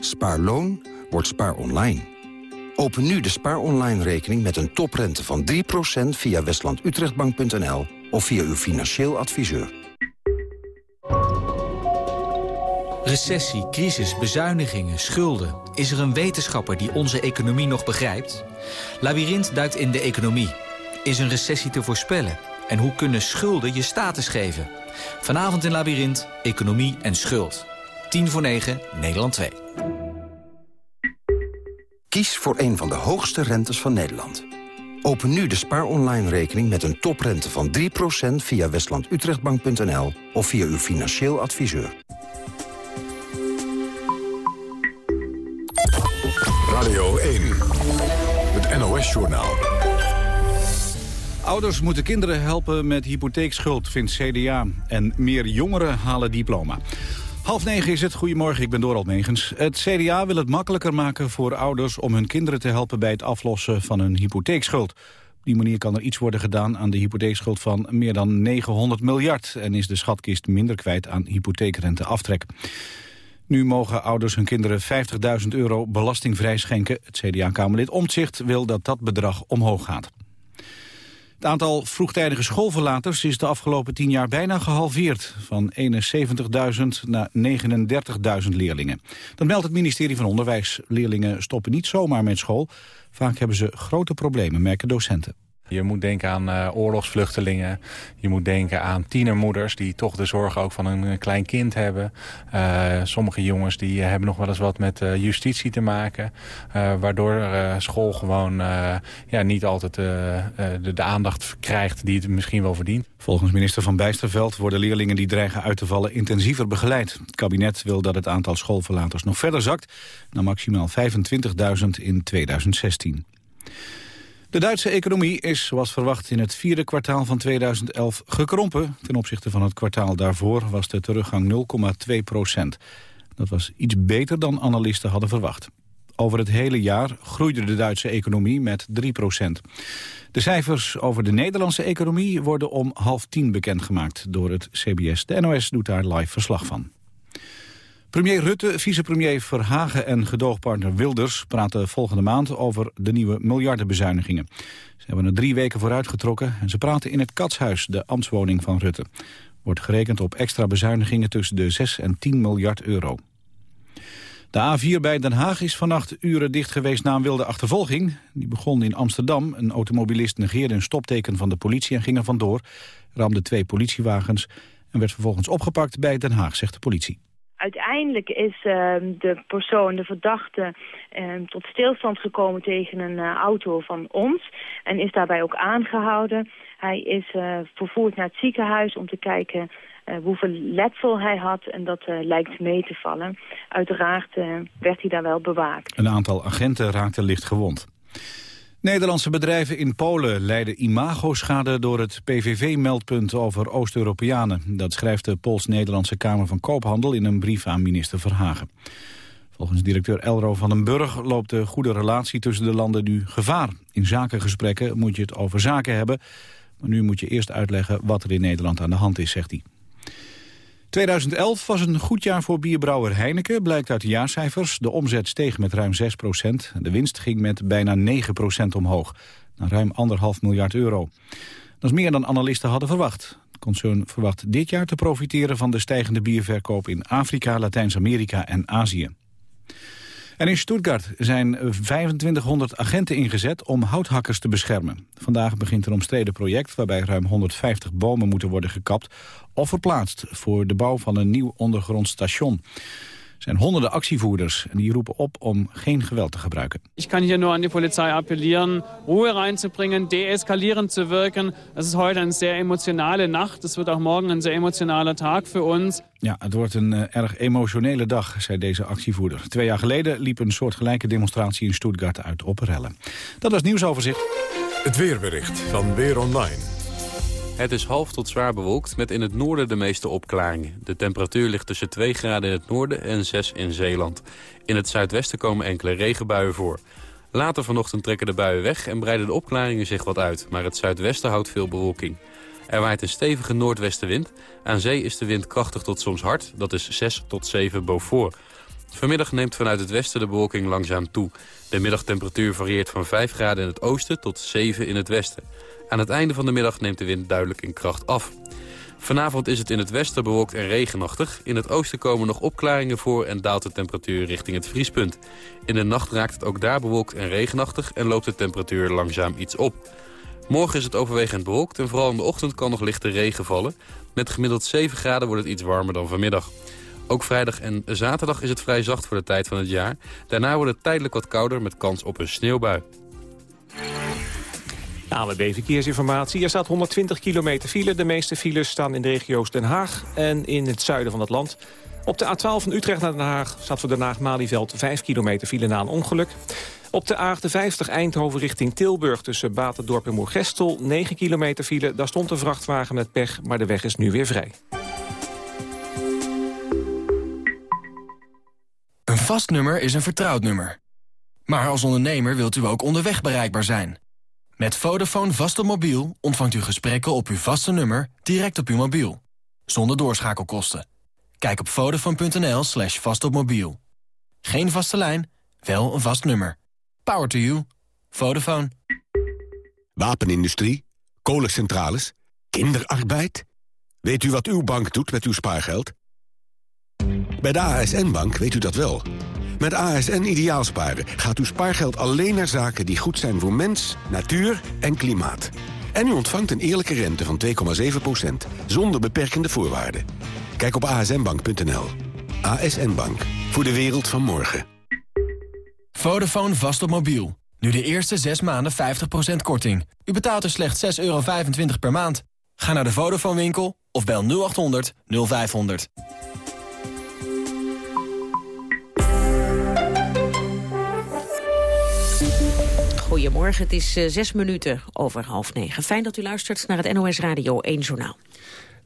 Spaarloon wordt spaar online. Open nu de spaar online rekening met een toprente van 3% via westlandutrechtbank.nl of via uw financieel adviseur. Recessie, crisis, bezuinigingen, schulden. Is er een wetenschapper die onze economie nog begrijpt? Labyrinth duikt in de economie. Is een recessie te voorspellen? En hoe kunnen schulden je status geven? Vanavond in Labyrinth, Economie en Schuld. 10 voor 9, Nederland 2. Kies voor een van de hoogste rentes van Nederland. Open nu de Spaar Online rekening met een toprente van 3% via westlandutrechtbank.nl of via uw financieel adviseur. Radio 1, het NOS-journaal. Ouders moeten kinderen helpen met hypotheekschuld, vindt CDA. En meer jongeren halen diploma. Half negen is het. Goedemorgen, ik ben Dorald Megens. Het CDA wil het makkelijker maken voor ouders om hun kinderen te helpen bij het aflossen van hun hypotheekschuld. Op die manier kan er iets worden gedaan aan de hypotheekschuld van meer dan 900 miljard en is de schatkist minder kwijt aan hypotheekrenteaftrek. Nu mogen ouders hun kinderen 50.000 euro belastingvrij schenken. Het CDA-kamerlid Omtzigt wil dat dat bedrag omhoog gaat. Het aantal vroegtijdige schoolverlaters is de afgelopen tien jaar bijna gehalveerd. Van 71.000 naar 39.000 leerlingen. Dat meldt het ministerie van Onderwijs. Leerlingen stoppen niet zomaar met school. Vaak hebben ze grote problemen, merken docenten. Je moet denken aan uh, oorlogsvluchtelingen. Je moet denken aan tienermoeders die toch de zorg ook van een klein kind hebben. Uh, sommige jongens die hebben nog wel eens wat met uh, justitie te maken. waardoor school gewoon ja, niet altijd de, de, aandacht krijgt die het misschien wel verdient. Volgens minister Van Bijsterveld worden leerlingen die dreigen uit te vallen intensiever begeleid. Het kabinet wil dat het aantal schoolverlaters nog verder zakt naar maximaal 25.000 in 2016. De Duitse economie is, zoals verwacht, in het vierde kwartaal van 2011 gekrompen. Ten opzichte van het kwartaal daarvoor was de teruggang 0,2 procent. Dat was iets beter dan analisten hadden verwacht. Over het hele jaar groeide de Duitse economie met 3 procent. De cijfers over de Nederlandse economie worden om half tien bekendgemaakt door het CBS. De NOS doet daar live verslag van. Premier Rutte, vicepremier Verhagen en gedoogpartner Wilders... praten volgende maand over de nieuwe miljardenbezuinigingen. Ze hebben er drie weken voor uitgetrokken... en ze praten in het Katshuis, de ambtswoning van Rutte. Wordt gerekend op extra bezuinigingen tussen de 6 en 10 miljard euro. De A4 bij Den Haag is vannacht uren dicht geweest na een wilde achtervolging. Die begon in Amsterdam. Een automobilist negeerde een stopteken van de politie en ging er vandoor. Ramde twee politiewagens en werd vervolgens opgepakt bij Den Haag, zegt de politie. Uiteindelijk is uh, de persoon, de verdachte, uh, tot stilstand gekomen tegen een uh, auto van ons. En is daarbij ook aangehouden. Hij is eh, vervoerd naar het ziekenhuis om te kijken hoeveel letsel hij had. En dat lijkt mee te vallen. Uiteraard werd hij daar wel bewaakt. Een aantal agenten raakte licht gewond. Nederlandse bedrijven in Polen leiden imagoschade door het PVV-meldpunt over Oost-Europeanen. Dat schrijft de Pools-Nederlandse Kamer van Koophandel in een brief aan minister Verhagen. Volgens directeur Elro van den Burg loopt de goede relatie tussen de landen nu gevaar. In zakengesprekken moet je het over zaken hebben, maar nu moet je eerst uitleggen wat er in Nederland aan de hand is, zegt hij. 2011 was een goed jaar voor bierbrouwer Heineken, blijkt uit de jaarcijfers. De omzet steeg met ruim 6 procent. De winst ging met bijna 9 procent omhoog, naar ruim 1,5 miljard euro. Dat is meer dan analisten hadden verwacht. Het concern verwacht dit jaar te profiteren van de stijgende bierverkoop in Afrika, Latijns-Amerika en Azië. En in Stuttgart zijn 2500 agenten ingezet om houthakkers te beschermen. Vandaag begint een omstreden project waarbij ruim 150 bomen moeten worden gekapt of verplaatst voor de bouw van een nieuw ondergrond station zijn honderden actievoerders en die roepen op om geen geweld te gebruiken. Ik kan hier nur aan de politie appelleren, Ruhe reinzubringen, deeskalierend te werken. Het is heute een zeer emotionale nacht. Het wordt ook morgen een zeer emotionale dag voor ons. Ja, het wordt een uh, erg emotionele dag, zei deze actievoerder. Twee jaar geleden liep een soortgelijke demonstratie in Stuttgart uit op rellen. Dat was nieuwsoverzicht. Het weerbericht van Weer Online. Het is half tot zwaar bewolkt met in het noorden de meeste opklaringen. De temperatuur ligt tussen 2 graden in het noorden en 6 in Zeeland. In het zuidwesten komen enkele regenbuien voor. Later vanochtend trekken de buien weg en breiden de opklaringen zich wat uit. Maar het zuidwesten houdt veel bewolking. Er waait een stevige noordwestenwind. Aan zee is de wind krachtig tot soms hard. Dat is 6 tot 7 Beaufort. Vanmiddag neemt vanuit het westen de bewolking langzaam toe. De middagtemperatuur varieert van 5 graden in het oosten tot 7 in het westen. Aan het einde van de middag neemt de wind duidelijk in kracht af. Vanavond is het in het westen bewolkt en regenachtig. In het oosten komen nog opklaringen voor en daalt de temperatuur richting het vriespunt. In de nacht raakt het ook daar bewolkt en regenachtig en loopt de temperatuur langzaam iets op. Morgen is het overwegend bewolkt en vooral in de ochtend kan nog lichte regen vallen. Met gemiddeld 7 graden wordt het iets warmer dan vanmiddag. Ook vrijdag en zaterdag is het vrij zacht voor de tijd van het jaar. Daarna wordt het tijdelijk wat kouder met kans op een sneeuwbui. ANWB Verkeersinformatie. Er staat 120 kilometer file. De meeste files staan in de regio's Den Haag en in het zuiden van het land. Op de A12 van Utrecht naar Den Haag staat voor Den Haag-Malieveld 5 kilometer file na een ongeluk. Op de A58 Eindhoven richting Tilburg tussen Batendorp en Moergestel 9 kilometer file. Daar stond een vrachtwagen met pech, maar de weg is nu weer vrij. Een vast nummer is een vertrouwd nummer. Maar als ondernemer wilt u ook onderweg bereikbaar zijn. Met Vodafone vast op mobiel ontvangt u gesprekken op uw vaste nummer direct op uw mobiel. Zonder doorschakelkosten. Kijk op vodafone.nl slash vastopmobiel. Geen vaste lijn, wel een vast nummer. Power to you. Vodafone. Wapenindustrie, kolencentrales, kinderarbeid. Weet u wat uw bank doet met uw spaargeld? Bij de ASN-bank weet u dat wel. Met ASN Ideaalsparen gaat uw spaargeld alleen naar zaken die goed zijn voor mens, natuur en klimaat. En u ontvangt een eerlijke rente van 2,7%, zonder beperkende voorwaarden. Kijk op asnbank.nl. ASN Bank, voor de wereld van morgen. Vodafone vast op mobiel. Nu de eerste 6 maanden 50% korting. U betaalt er slechts 6,25 euro per maand. Ga naar de Vodafone winkel of bel 0800 0500. Goedemorgen, het is uh, zes minuten over half negen. Fijn dat u luistert naar het NOS Radio 1 Journaal.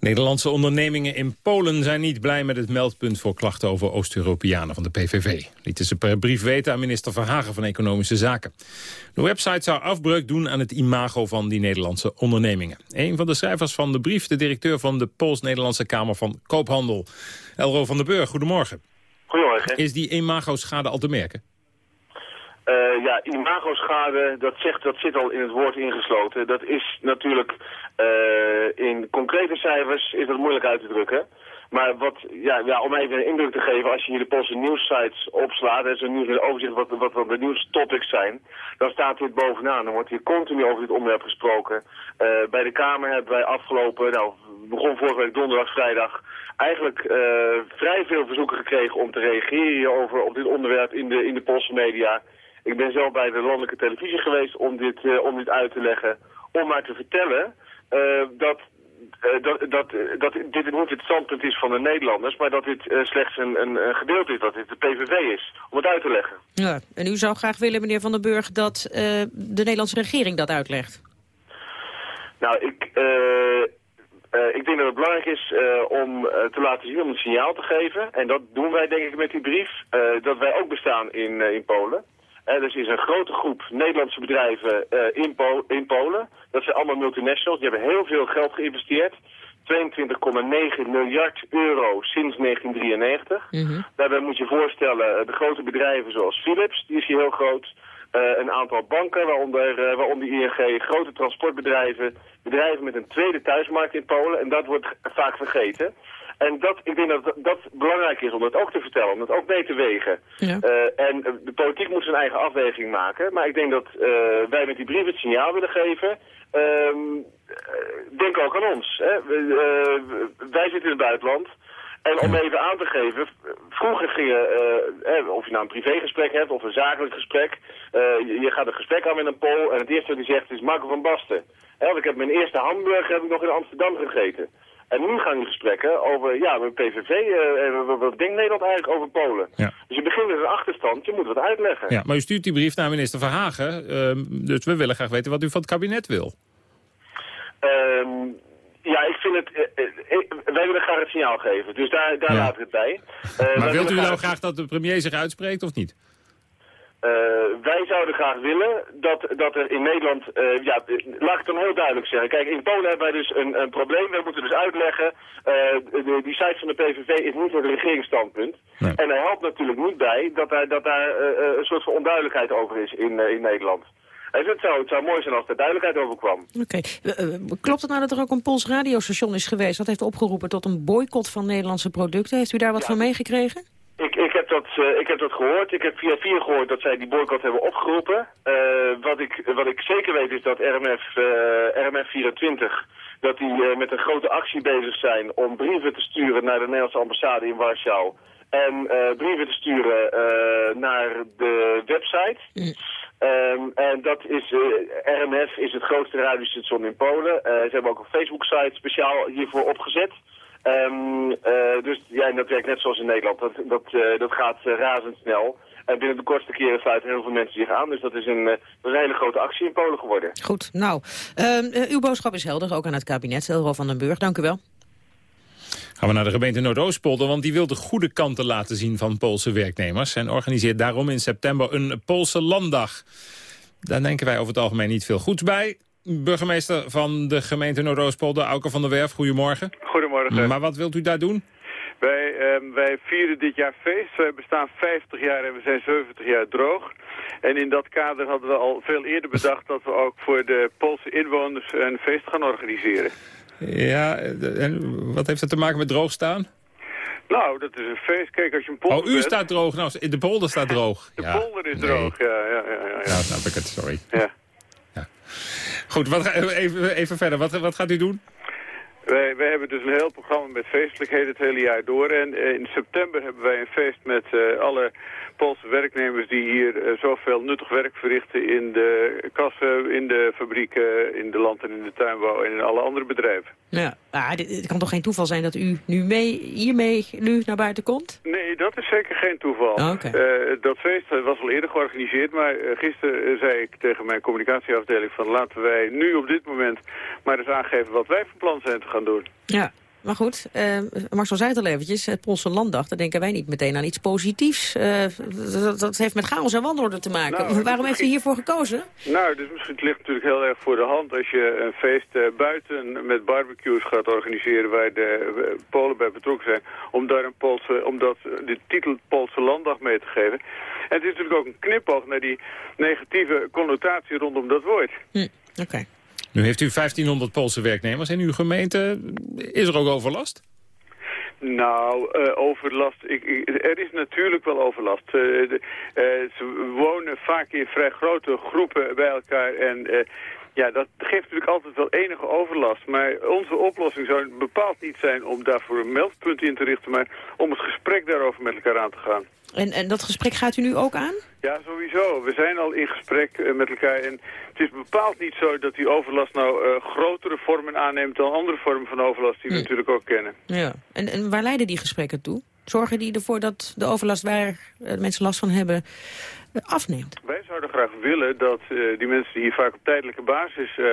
Nederlandse ondernemingen in Polen zijn niet blij met het meldpunt voor klachten over Oost-Europeanen van de PVV. Lieten ze per brief weten aan minister Verhagen van Economische Zaken. De website zou afbreuk doen aan het imago van die Nederlandse ondernemingen. Een van de schrijvers van de brief, de directeur van de Pools-Nederlandse Kamer van Koophandel. Elro van den Burg, goedemorgen. Goedemorgen. Is die imago-schade al te merken? Uh, ja, imagoschade, dat, zegt, dat zit al in het woord ingesloten. Dat is natuurlijk uh, in concrete cijfers is dat moeilijk uit te drukken. Maar wat, ja, ja, om even een indruk te geven, als je hier de Poolse nieuwssites opslaat, en zo'n nieuws overzicht wat, wat, wat de nieuwstopics zijn, dan staat dit bovenaan. Dan wordt hier continu over dit onderwerp gesproken. Uh, bij de Kamer hebben wij afgelopen, nou, begon vorige week donderdag, vrijdag, eigenlijk vrij veel verzoeken gekregen om te reageren over, op dit onderwerp in de, in de Poolse media. Ik ben zelf bij de landelijke televisie geweest om dit, uh, om dit uit te leggen. Om maar te vertellen uh, dat, uh, dat, dat, dat dit niet het standpunt is van de Nederlanders... maar dat dit slechts een, een, een, gedeelte is, dat dit de PVV is. Om het uit te leggen. Ja, en u zou graag willen, meneer Van den Burg, dat de Nederlandse regering dat uitlegt? Nou, ik... Uh, ik denk dat het belangrijk is om te laten zien, om een signaal te geven. En dat doen wij denk ik met die brief, dat wij ook bestaan in, in Polen. Uh, er is een grote groep Nederlandse bedrijven uh, in, Pol in, Polen. Dat zijn allemaal multinationals. Die hebben heel veel geld geïnvesteerd. 22,9 miljard euro sinds 1993. Mm -hmm. Daarbij moet je voorstellen de grote bedrijven zoals Philips, die is hier heel groot. Uh, een aantal banken, waaronder, waaronder ING, grote transportbedrijven. Bedrijven met een tweede thuismarkt in Polen. En dat wordt vaak vergeten. En dat, ik denk dat dat belangrijk is om dat ook te vertellen, om dat ook mee te wegen. Ja. Uh, en de politiek moet zijn eigen afweging maken. Maar ik denk dat uh, wij met die brief het signaal willen geven. Uh, denk ook aan ons. Hè. wij zitten in het buitenland. En om even aan te geven, vroeger gingen, uh, of je nou een privégesprek hebt of een zakelijk gesprek, je, je, gaat een gesprek aan met een Pool en het eerste wat hij zegt is Marco van Basten. Hè, want ik heb mijn eerste hamburger heb ik nog in Amsterdam gegeten. En nu gaan die gesprekken over, ja, met PVV, uh, wat, wat denkt Nederland eigenlijk over Polen? Ja. Dus je begint met een achterstand, je moet wat uitleggen. Ja, maar u stuurt die brief naar minister Verhagen, uh, dus we willen graag weten wat u van het kabinet wil. Um, ja, ik vind het, uh, wij willen graag het signaal geven, dus daar, daar ja. laat ik het bij. maar wilt u nou graag dat de premier zich uitspreekt of niet? Uh, wij zouden graag willen dat, dat er in Nederland, uh, ja, laat ik het dan heel duidelijk zeggen. Kijk, in Polen hebben wij dus een, een probleem. We moeten dus uitleggen, uh, de, die site van de PVV is niet het regeringsstandpunt. Nee. En er helpt natuurlijk niet bij dat daar, dat daar een soort van onduidelijkheid over is in, in Nederland. En het, zou, het zou mooi zijn als er duidelijkheid over kwam. Oké. Okay. klopt het nou dat er ook een Pools radiostation is geweest... dat heeft opgeroepen tot een boycott van Nederlandse producten? Heeft u daar wat ja. van meegekregen? Ik, ik heb dat, eh, ik heb dat gehoord. Ik heb via vier gehoord dat zij die boycott hebben opgeroepen. Eh, wat, ik, wat ik zeker weet is dat RMF, RMF 24 dat die met een grote actie bezig zijn om brieven te sturen naar de Nederlandse ambassade in Warschau. En brieven te sturen naar de website. Mm. Ehm, en dat is, RMF is het grootste radiostation in Polen. ze hebben ook een Facebook-site speciaal hiervoor opgezet. Um, dus ja, dat werkt net zoals in Nederland. Dat, dat, uh, dat gaat uh, razendsnel. En binnen de kortste keren sluiten heel veel mensen zich aan. Dus dat is een, dat is een hele grote actie in Polen geworden. Goed, nou, uh, uw boodschap is helder, ook aan het kabinet. Elro van den Burg, dank u wel. Gaan we naar de gemeente Noordoostpolder, want die wil de goede kanten laten zien van Poolse werknemers. En organiseert daarom in september een Poolse landdag. Daar denken wij over het algemeen niet veel goeds bij burgemeester van de gemeente Noordoostpolder, Auke van der Werf. Goedemorgen. Goedemorgen. Maar wat wilt u daar doen? Wij, uh, wij vieren dit jaar feest. Wij bestaan 50 jaar en we zijn 70 jaar droog. En in dat kader hadden we al veel eerder bedacht dat we ook voor de Poolse inwoners een feest gaan organiseren. Ja, en wat heeft dat te maken met droog staan? Nou, dat is een feest. Kijk, als je een polder Oh, u staat droog. Nou, de polder staat droog. De polder is droog, ja, ja, ja, ja. Ja, snap ik het, sorry. Ja. Goed, wat, even, even verder. Wat, wat gaat u doen? Wij, wij hebben dus een heel programma met feestelijkheden het hele jaar door. En eh, in september hebben wij een feest met uh, alle Poolse werknemers die hier uh, zoveel nuttig werk verrichten in de kassen, in de fabrieken, in de land- en in de tuinbouw en in alle andere bedrijven. Ja, ah, het kan toch geen toeval zijn dat u nu mee, hiermee nu naar buiten komt? Nee, dat is zeker geen toeval. Oh, okay. uh, dat feest was al eerder georganiseerd, maar gisteren zei ik tegen mijn communicatieafdeling van laten wij nu op dit moment maar eens aangeven wat wij van plan zijn te gaan doen. Ja, maar goed, uh, Marcel zei het al eventjes, het Poolse landdag, daar denken wij niet meteen aan iets positiefs. Uh, dat, dat, heeft met chaos en wanorde te maken. Nou, Waarom heeft u hiervoor gekozen? Nou, dus misschien, het ligt natuurlijk heel erg voor de hand als je een feest uh, buiten met barbecues gaat organiseren waar de Polen bij betrokken zijn, om daar een Poolse, om dat, de titel Poolse landdag mee te geven. En het is natuurlijk ook een knipoog naar die negatieve connotatie rondom dat woord. Hm, Oké. Okay. Nu heeft u 1500 Poolse werknemers in uw gemeente. Is er ook overlast? Nou, uh, overlast. Ik, er is natuurlijk wel overlast. De, uh, ze wonen vaak in vrij grote groepen bij elkaar en ja, dat geeft natuurlijk altijd wel enige overlast. Maar onze oplossing zou bepaald niet zijn om daarvoor een meldpunt in te richten... maar om het gesprek daarover met elkaar aan te gaan. En, en dat gesprek gaat u nu ook aan? Ja, sowieso. We zijn al in gesprek uh, met elkaar. En het is bepaald niet zo dat die overlast nou uh, grotere vormen aanneemt... dan andere vormen van overlast die we natuurlijk ook kennen. Ja. En, en waar leiden die gesprekken toe? Zorgen die ervoor dat de overlast waar uh, mensen last van hebben afneemt? Wij zouden graag willen dat uh, die mensen die hier vaak op tijdelijke basis uh,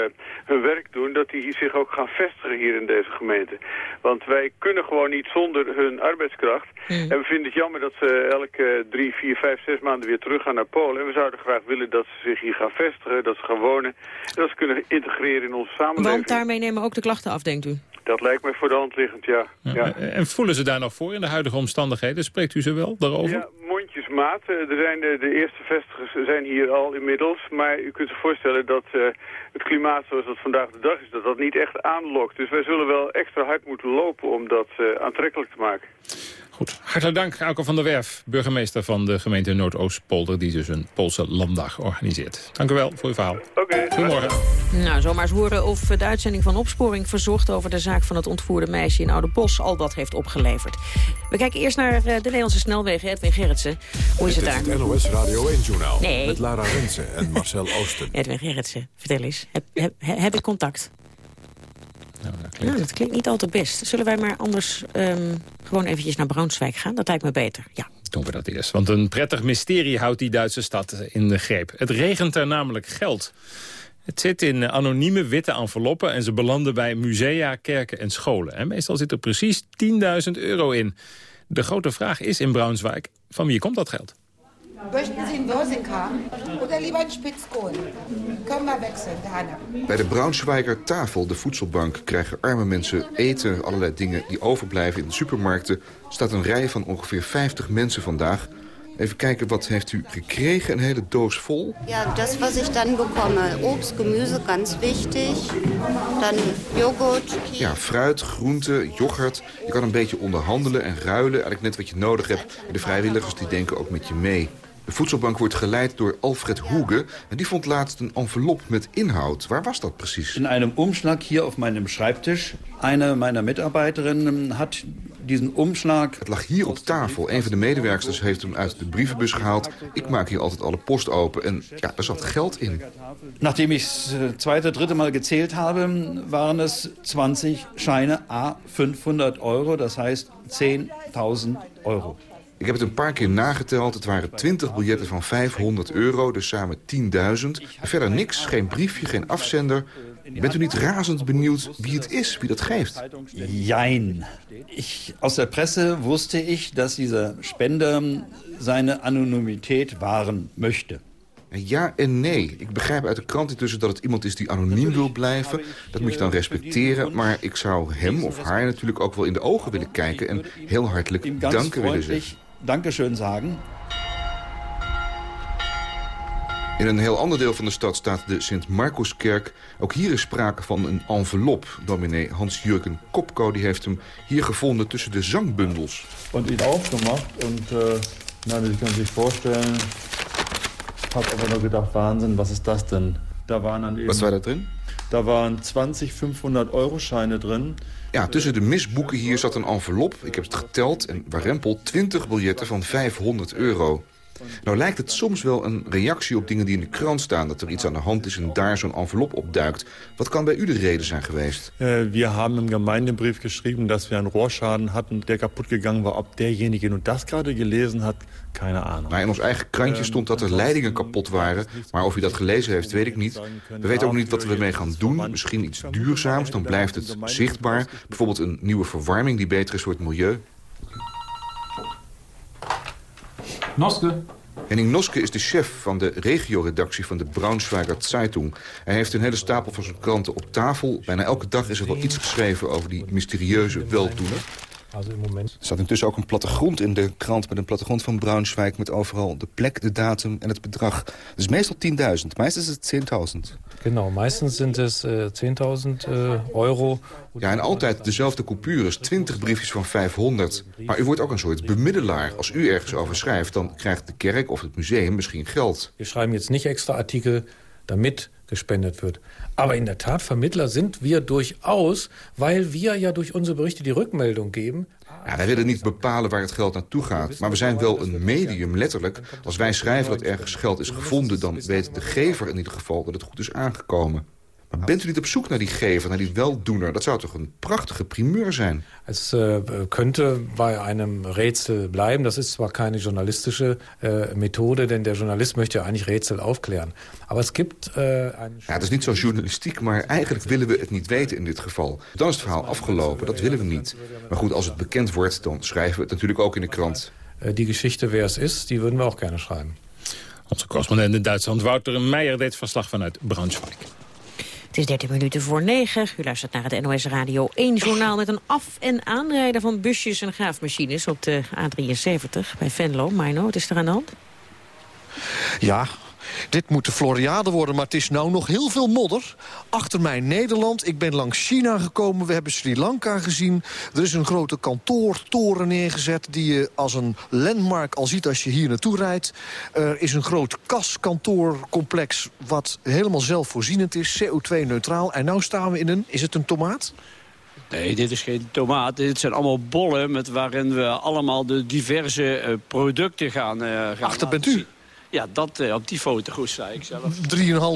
hun werk doen... dat die zich ook gaan vestigen hier in deze gemeente. Want wij kunnen gewoon niet zonder hun arbeidskracht. Mm. En we vinden het jammer dat ze elke drie, vier, vijf, zes maanden weer terug gaan naar Polen. En we zouden graag willen dat ze zich hier gaan vestigen, dat ze gaan wonen... en dat ze kunnen integreren in onze samenleving. Want daarmee nemen ook de klachten af, denkt u? Dat lijkt mij voor de hand liggend, ja. ja. ja. En voelen ze daar nog voor in de huidige omstandigheden? Spreekt u ze wel daarover? Ja, mondjesmaat. Er zijn de, de eerste vestigers zijn hier al inmiddels. Maar u kunt zich voorstellen dat uh, het klimaat zoals het vandaag de dag is, dat dat niet echt aanlokt. Dus wij zullen wel extra hard moeten lopen om dat uh, aantrekkelijk te maken. Goed. Hartelijk dank, Auke van der Werf, burgemeester van de gemeente Noordoostpolder... die dus een Poolse landdag organiseert. Dank u wel voor uw verhaal. Oké. Okay. Goedemorgen. Nou, zomaar eens horen of de uitzending van Opsporing Verzocht... over de zaak van het ontvoerde meisje in Oude Bos al wat heeft opgeleverd. We kijken eerst naar de Nederlandse snelwegen. Edwin Gerritsen, hoe is Dit het daar? is het NOS Radio 1-journaal nee. met Lara Rensen en Marcel Oosten. Edwin Gerritsen, vertel eens. Heb, heb, heb ik contact? Nou, dat, klinkt... nou, dat klinkt niet al te best. Zullen wij maar anders um, gewoon eventjes naar Braunschweig gaan? Dat lijkt me beter, ja. Doen we dat eerst. Want een prettig mysterie houdt die Duitse stad in de greep. Het regent er namelijk geld. Het zit in anonieme witte enveloppen en ze belanden bij musea, kerken en scholen. En meestal zit er precies 10.000 euro in. De grote vraag is in Braunschweig, van wie komt dat geld? Möchten Sie einen oder lieber einen Spitzkohl? Können wir wechseln. Bij de Braunschweiger tafel, de voedselbank, krijgen arme mensen eten... allerlei dingen die overblijven in de supermarkten... staat een rij van ongeveer 50 mensen vandaag... Even kijken, wat heeft u gekregen? Een hele doos vol? Ja, das, was ich dann bekomme. Obst, Gemüse, ganz wichtig. Dan yoghurt. Ja, fruit, groente, yoghurt. Je kan een beetje onderhandelen en ruilen. Eigenlijk net wat je nodig hebt. En de vrijwilligers die denken ook met je mee. De voedselbank wordt geleid door Alfred Hoege. En die vond laatst een envelop met inhoud. Waar was dat precies? In einem Umschlag hier auf meinem Schreibtisch. Eine meiner Mitarbeiterinnen hat diesen Umschlag... Het lag hier op tafel. Een van de medewerksters heeft hem uit de brievenbus gehaald. Ik maak hier altijd alle post open. En ja, er zat geld in. Nachdem ich das zweite, dritte Mal gezählt habe, waren es 20 Scheine a 500 Euro. Das heißt 10.000 Euro. Ik heb het een paar keer nageteld. Het waren 20 biljetten van 500 euro, dus samen 10.000. Verder niks, geen briefje, geen afzender. Bent u niet razend benieuwd wie het is, wie dat geeft? Jein. Ich, aus der Presse wusste ich, dass dieser Spender seine Anonymität wahren möchte. Ja en nee. Ik begrijp uit de krant intussen dat het iemand is die anoniem wil blijven. Dat moet je dan respecteren. Maar ik zou hem of haar natuurlijk ook wel in de ogen willen kijken... en heel hartelijk danken willen zeggen. Dankeschön sagen. In een heel ander deel van de stad staat de Sint-Marcuskerk. Ook hier is sprake van een envelop. Dominee Hans-Jurgen Kopko die heeft hem hier gevonden tussen de zangbundels. Und ihn aufgemacht und äh, na, Sie können sich vorstellen, hab aber nur gedacht, Wahnsinn, was ist das denn? Da waren dann eben, Was war da drin? Da waren 20 500 Euro Scheine drin. Ja, tussen de misboeken hier zat een envelop. Ik heb het geteld en warempel 20 biljetten van 500 euro. Nou lijkt het soms wel een reactie op dingen die in de krant staan... dat er iets aan de hand is en daar zo'n envelop opduikt. Wat kan bij u de reden zijn geweest? Äh, wir haben im Gemeindebrief geschrieben, dass wir einen Rohrschaden hatten, der kaputt gegangen war. Ob derjenige nun das gerade gelesen hat, keine Ahnung. Nou, in ons eigen krantje stond dat er leidingen kapot waren. Maar of u dat gelezen heeft, weet ik niet. We weten ook niet wat we ermee gaan doen. Misschien iets duurzaams, dan blijft het zichtbaar. Bijvoorbeeld een nieuwe verwarming die beter is voor het milieu. Henning Noske is de chef van de regioredactie van de Braunschweiger Zeitung. Hij heeft een hele stapel van zijn kranten op tafel. Bijna elke dag is er wel iets geschreven over die mysterieuze weldoener. Er staat intussen ook een plattegrond in de krant... met een plattegrond van Braunschweig met overal de plek, de datum en het bedrag. Het is meestal 10.000, meestal is het 10.000. Genau, meistens sind es äh, 10.000 äh, Euro. Ja, en altijd dezelfde coupures, 20 briefjes van 500. Maar u wordt ook een soort bemiddelaar. Als u ergens over schrijft, dan krijgt de kerk of het museum misschien geld. Wir schreiben jetzt nicht extra Artikel, damit gespendet wird. Aber in der Tat, Vermittler sind wir durchaus, weil wir ja durch unsere Berichte die Rückmeldung geben. Ja, wij willen niet bepalen waar het geld naartoe gaat. Maar we zijn wel een medium, letterlijk. Als wij schrijven dat ergens geld is gevonden... dan weet de gever in ieder geval dat het goed is aangekomen. Maar bent u niet op zoek naar die gever, naar die weldoener? Dat zou toch een prachtige primeur zijn? Es äh, könnte bei einem Rätsel bleiben. Das ist zwar keine journalistische äh, Methode, denn der Journalist möchte ja eigentlich Rätsel aufklären. Aber es gibt äh, ein... Ja, het is niet zo journalistiek, maar eigenlijk willen we het niet weten in dit geval. Dan is het verhaal afgelopen, dat willen we niet. Maar goed, als het bekend wordt, dan schrijven we het natuurlijk ook in de krant. Die Geschichte, wer es ist, die würden wir auch gerne schreiben. Onze correspondent in Duitsland, Wouter Meijer, deed verslag vanuit Braunschweig. Is 13 minuten voor 9. U luistert naar het NOS Radio 1 journaal met een af- en aanrijden van busjes en graafmachines op de A73 bij Venlo. Mino, wat is er aan de hand? Ja, dit moet de Floriade worden, maar het is nou nog heel veel modder. Achter mij Nederland, ik ben langs China gekomen, we hebben Sri Lanka gezien. Er is een grote kantoortoren neergezet die je als een landmark al ziet als je hier naartoe rijdt. Er is een groot kaskantoorcomplex wat helemaal zelfvoorzienend is, CO2-neutraal. En nu staan we in een, is het een tomaat? Nee, dit is geen tomaat. Dit zijn allemaal bollen met waarin we allemaal de diverse eh, producten gaan, eh gaan Achter bent u? zien. Ja, dat, eh, op die foto goed sta ik zelf.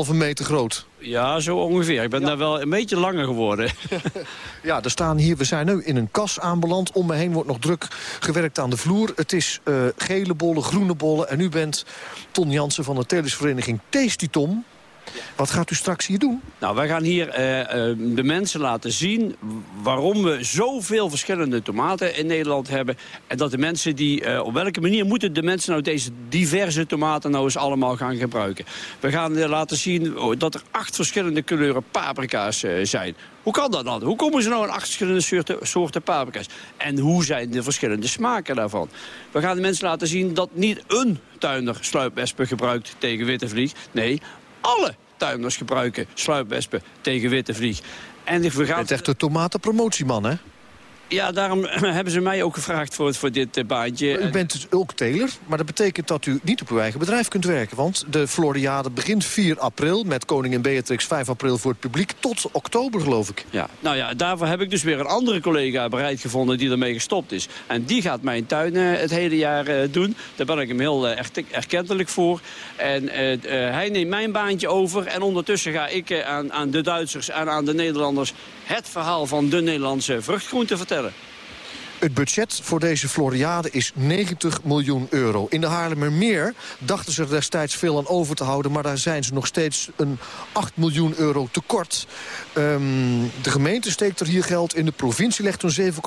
3,5 meter groot. Ja, zo ongeveer. Ik ben daar wel een beetje langer geworden. Ja, er staan hier, we zijn nu in een kas aanbeland. Om me heen wordt nog druk gewerkt aan de vloer. Het is eh, gele bollen, groene bollen. En u bent Ton Jansen van de telersvereniging Tasty Tom. Wat gaat u straks hier doen? Nou, wij gaan hier uh, uh, de mensen laten zien waarom we zoveel verschillende tomaten in Nederland hebben. En dat de mensen die, uh, op welke manier moeten de mensen nou deze diverse tomaten nou eens allemaal gaan gebruiken. We gaan laten zien oh, dat er acht verschillende kleuren paprika's zijn. Hoe kan dat dan? Hoe komen ze nou aan acht verschillende soorten, soorten paprika's? En hoe zijn de verschillende smaken daarvan? We gaan de mensen laten zien dat niet een tuinder sluipwespen gebruikt tegen witte vlieg. Nee, alle tuinders gebruiken sluipwespen tegen witte vlieg. En we gaan... Het echt een tomatenpromotieman, hè? Ja, daarom hebben ze mij ook gevraagd voor, voor dit baantje. U bent dus ook teler, maar dat betekent dat u niet op uw eigen bedrijf kunt werken. Want de Floriade begint 4 april met koningin Beatrix 5 april voor het publiek tot oktober, geloof ik. Ja, nou ja, daarvoor heb ik dus weer een andere collega bereid gevonden die ermee gestopt is. En die gaat mijn tuin uh, het hele jaar uh, doen. Daar ben ik hem heel erkentelijk voor. En hij neemt mijn baantje over en ondertussen ga ik aan, aan de Duitsers en aan de Nederlanders het verhaal van de Nederlandse vruchtgroenten vertellen. Het budget voor deze Floriade is 90 miljoen euro. In de Haarlemmermeer dachten ze er destijds veel aan over te houden... maar daar zijn ze nog steeds een 8 miljoen euro tekort. Um, de gemeente steekt er hier geld in. De provincie legt een 7,5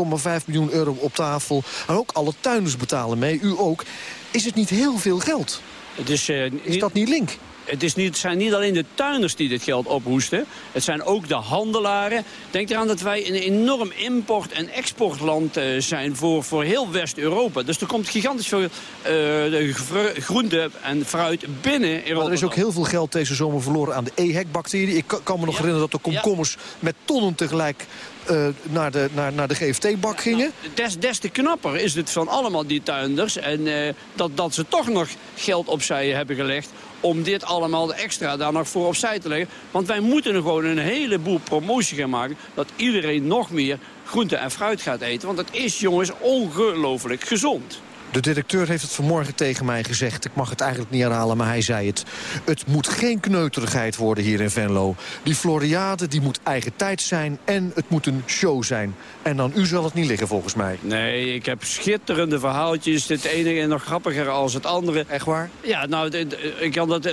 miljoen euro op tafel. En ook alle tuinders betalen mee, u ook. Is het niet heel veel geld? Dus, uh, is dat niet link? Het is niet, zijn niet alleen de tuinders die dit geld ophoesten. Het zijn ook de handelaren. Denk eraan dat wij een enorm import- en exportland uh, zijn voor, voor heel West-Europa. Dus er komt gigantisch veel uh, groente en fruit binnen. Maar er is ook heel veel geld deze zomer verloren aan de EHEC-bacterie. Ik kan, me nog ja. herinneren dat de komkommers ja. met tonnen tegelijk uh, naar de, naar, naar de GFT-bak gingen? Nou, des, des te knapper is het van allemaal die tuinders. En uh, dat, dat ze toch nog geld opzij hebben gelegd om dit allemaal extra daar nog voor opzij te leggen. Want wij moeten gewoon een heleboel promotie gaan maken... dat iedereen nog meer groente en fruit gaat eten. Want het is, jongens, ongelooflijk gezond. De directeur heeft het vanmorgen tegen mij gezegd. Ik mag het eigenlijk niet herhalen, maar hij zei het. Het moet geen kneuterigheid worden hier in Venlo. Die Floriade die moet eigen tijd zijn en het moet een show zijn. En dan u zal het niet liggen, volgens mij. Nee, ik heb schitterende verhaaltjes. Het ene nog grappiger als het andere. Echt waar? Ja, nou, ik kan dat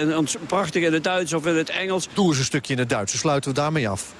prachtig in het Duits of in het Engels. Doe eens een stukje in het Duits, dan sluiten we daarmee af.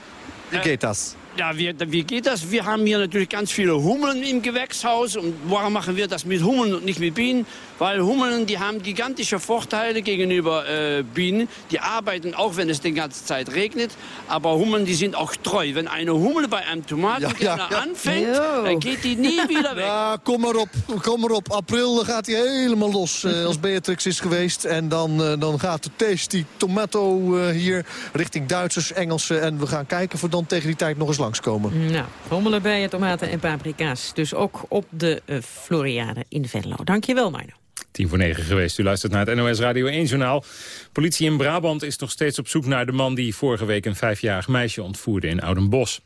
Wie geht das? Ja, wie, wie geht das? Wir haben hier natürlich ganz viele Hummeln im Gewächshaus. Und warum machen wir das mit Hummeln und nicht mit Bienen? Weil Hummeln, die haben gigantische Vorteile gegenüber äh, Bienen. Die arbeiten auch, wenn es die ganze Zeit regnet. Aber Hummeln, die sind auch treu. Wenn eine Hummel bei einem Tomatenkenner ja, ja, ja. anfängt, dan geht die nie wieder weg. Ja, kom maar op. Kom maar op. April gaat hij helemaal los uh, als Beatrix is geweest. En dan, uh, dan gaat de tasty tomato uh, hier richting Duitsers, Engelsen. En we gaan kijken of we dan tegen die tijd nog eens langskomen. Nou, rommelen bijen, tomaten en paprika's. Dus ook op de uh, Floriade in Venlo. Dankjewel, Marno. Tien voor negen geweest. U luistert naar het NOS Radio 1-journaal. Politie in Brabant is nog steeds op zoek naar de man... die vorige week een vijfjarig meisje ontvoerde in Oudenbos.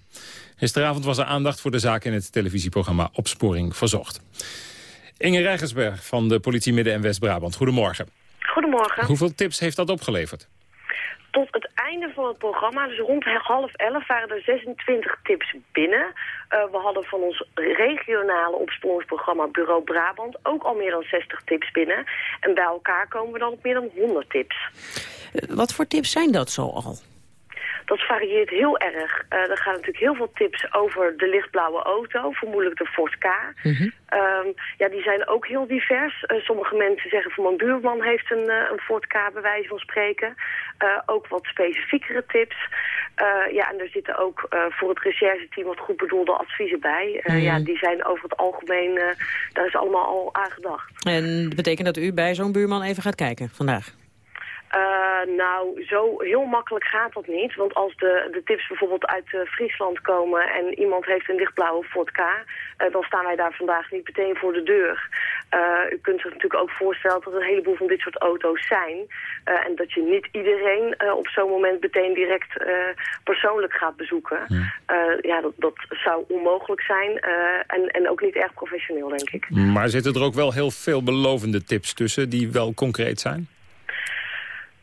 Gisteravond was er aandacht voor de zaak in het televisieprogramma Opsporing Verzocht. Inge Rijgersberg van de politie Midden- en West-Brabant. Goedemorgen. Goedemorgen. Hoeveel tips heeft dat opgeleverd? Tot het einde van het programma, dus rond half elf, waren er 26 tips binnen. Uh, we hadden van ons regionale opsporingsprogramma Bureau Brabant ook al meer dan 60 tips binnen. En bij elkaar komen we dan op meer dan 100 tips. Uh, wat voor tips zijn dat zo al? Dat varieert heel erg. Uh, er gaan natuurlijk heel veel tips over de lichtblauwe auto, vermoedelijk de Ford K. Mm -hmm. um, ja, die zijn ook heel divers. Uh, sommige mensen zeggen van mijn buurman heeft een, uh, een Ford K, bij wijze van spreken. ook wat specifiekere tips. ja, en er zitten ook voor het rechercheteam wat goed bedoelde adviezen bij. Mm -hmm. Ja, die zijn over het algemeen, daar is allemaal al aan gedacht. En dat betekent dat u bij zo'n buurman even gaat kijken vandaag? Uh, nou, zo heel makkelijk gaat dat niet. Want als de, de tips bijvoorbeeld uit uh, Friesland komen en iemand heeft een lichtblauwe Ford K, uh, dan staan wij daar vandaag niet meteen voor de deur. u kunt zich natuurlijk ook voorstellen dat er een heleboel van dit soort auto's zijn. en dat je niet iedereen op zo'n moment meteen direct persoonlijk gaat bezoeken. Ja, ja dat, dat zou onmogelijk zijn en, en ook niet erg professioneel, denk ik. Maar zitten er ook wel heel veel belovende tips tussen die wel concreet zijn?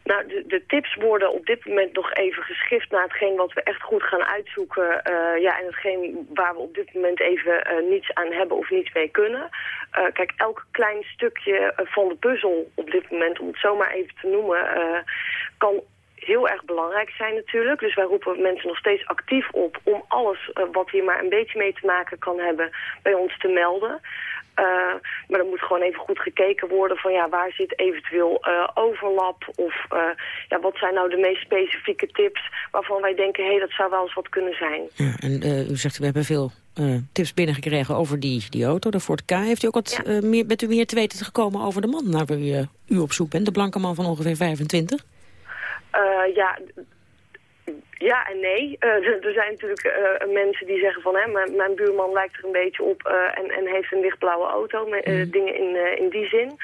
Nou, de, tips worden op dit moment nog even geschift naar hetgeen wat we echt goed gaan uitzoeken. Uh, ja, en hetgeen waar we op dit moment even uh, niets aan hebben of niets mee kunnen. Uh, kijk, elk klein stukje van de puzzel op dit moment, om het zomaar even te noemen, kan heel erg belangrijk zijn natuurlijk. Dus wij roepen mensen nog steeds actief op om alles wat hier maar een beetje mee te maken kan hebben bij ons te melden. Uh, maar er moet gewoon even goed gekeken worden van ja, waar zit eventueel uh, overlap of uh, ja, wat zijn nou de meest specifieke tips waarvan wij denken, hé, hey, dat zou wel eens wat kunnen zijn. Ja, en u zegt, we hebben veel tips binnengekregen over die, die auto, de Ford K. Heeft u ook wat ja. meer, bent u meer te weten gekomen over de man naar wie u, u op zoek bent, de blanke man van ongeveer 25? ja, ja en nee. Uh, er zijn natuurlijk uh, mensen die zeggen van... Hè, mijn, mijn, buurman lijkt er een beetje op uh, en, en, heeft een lichtblauwe auto. Met, mm. Dingen in, in die zin.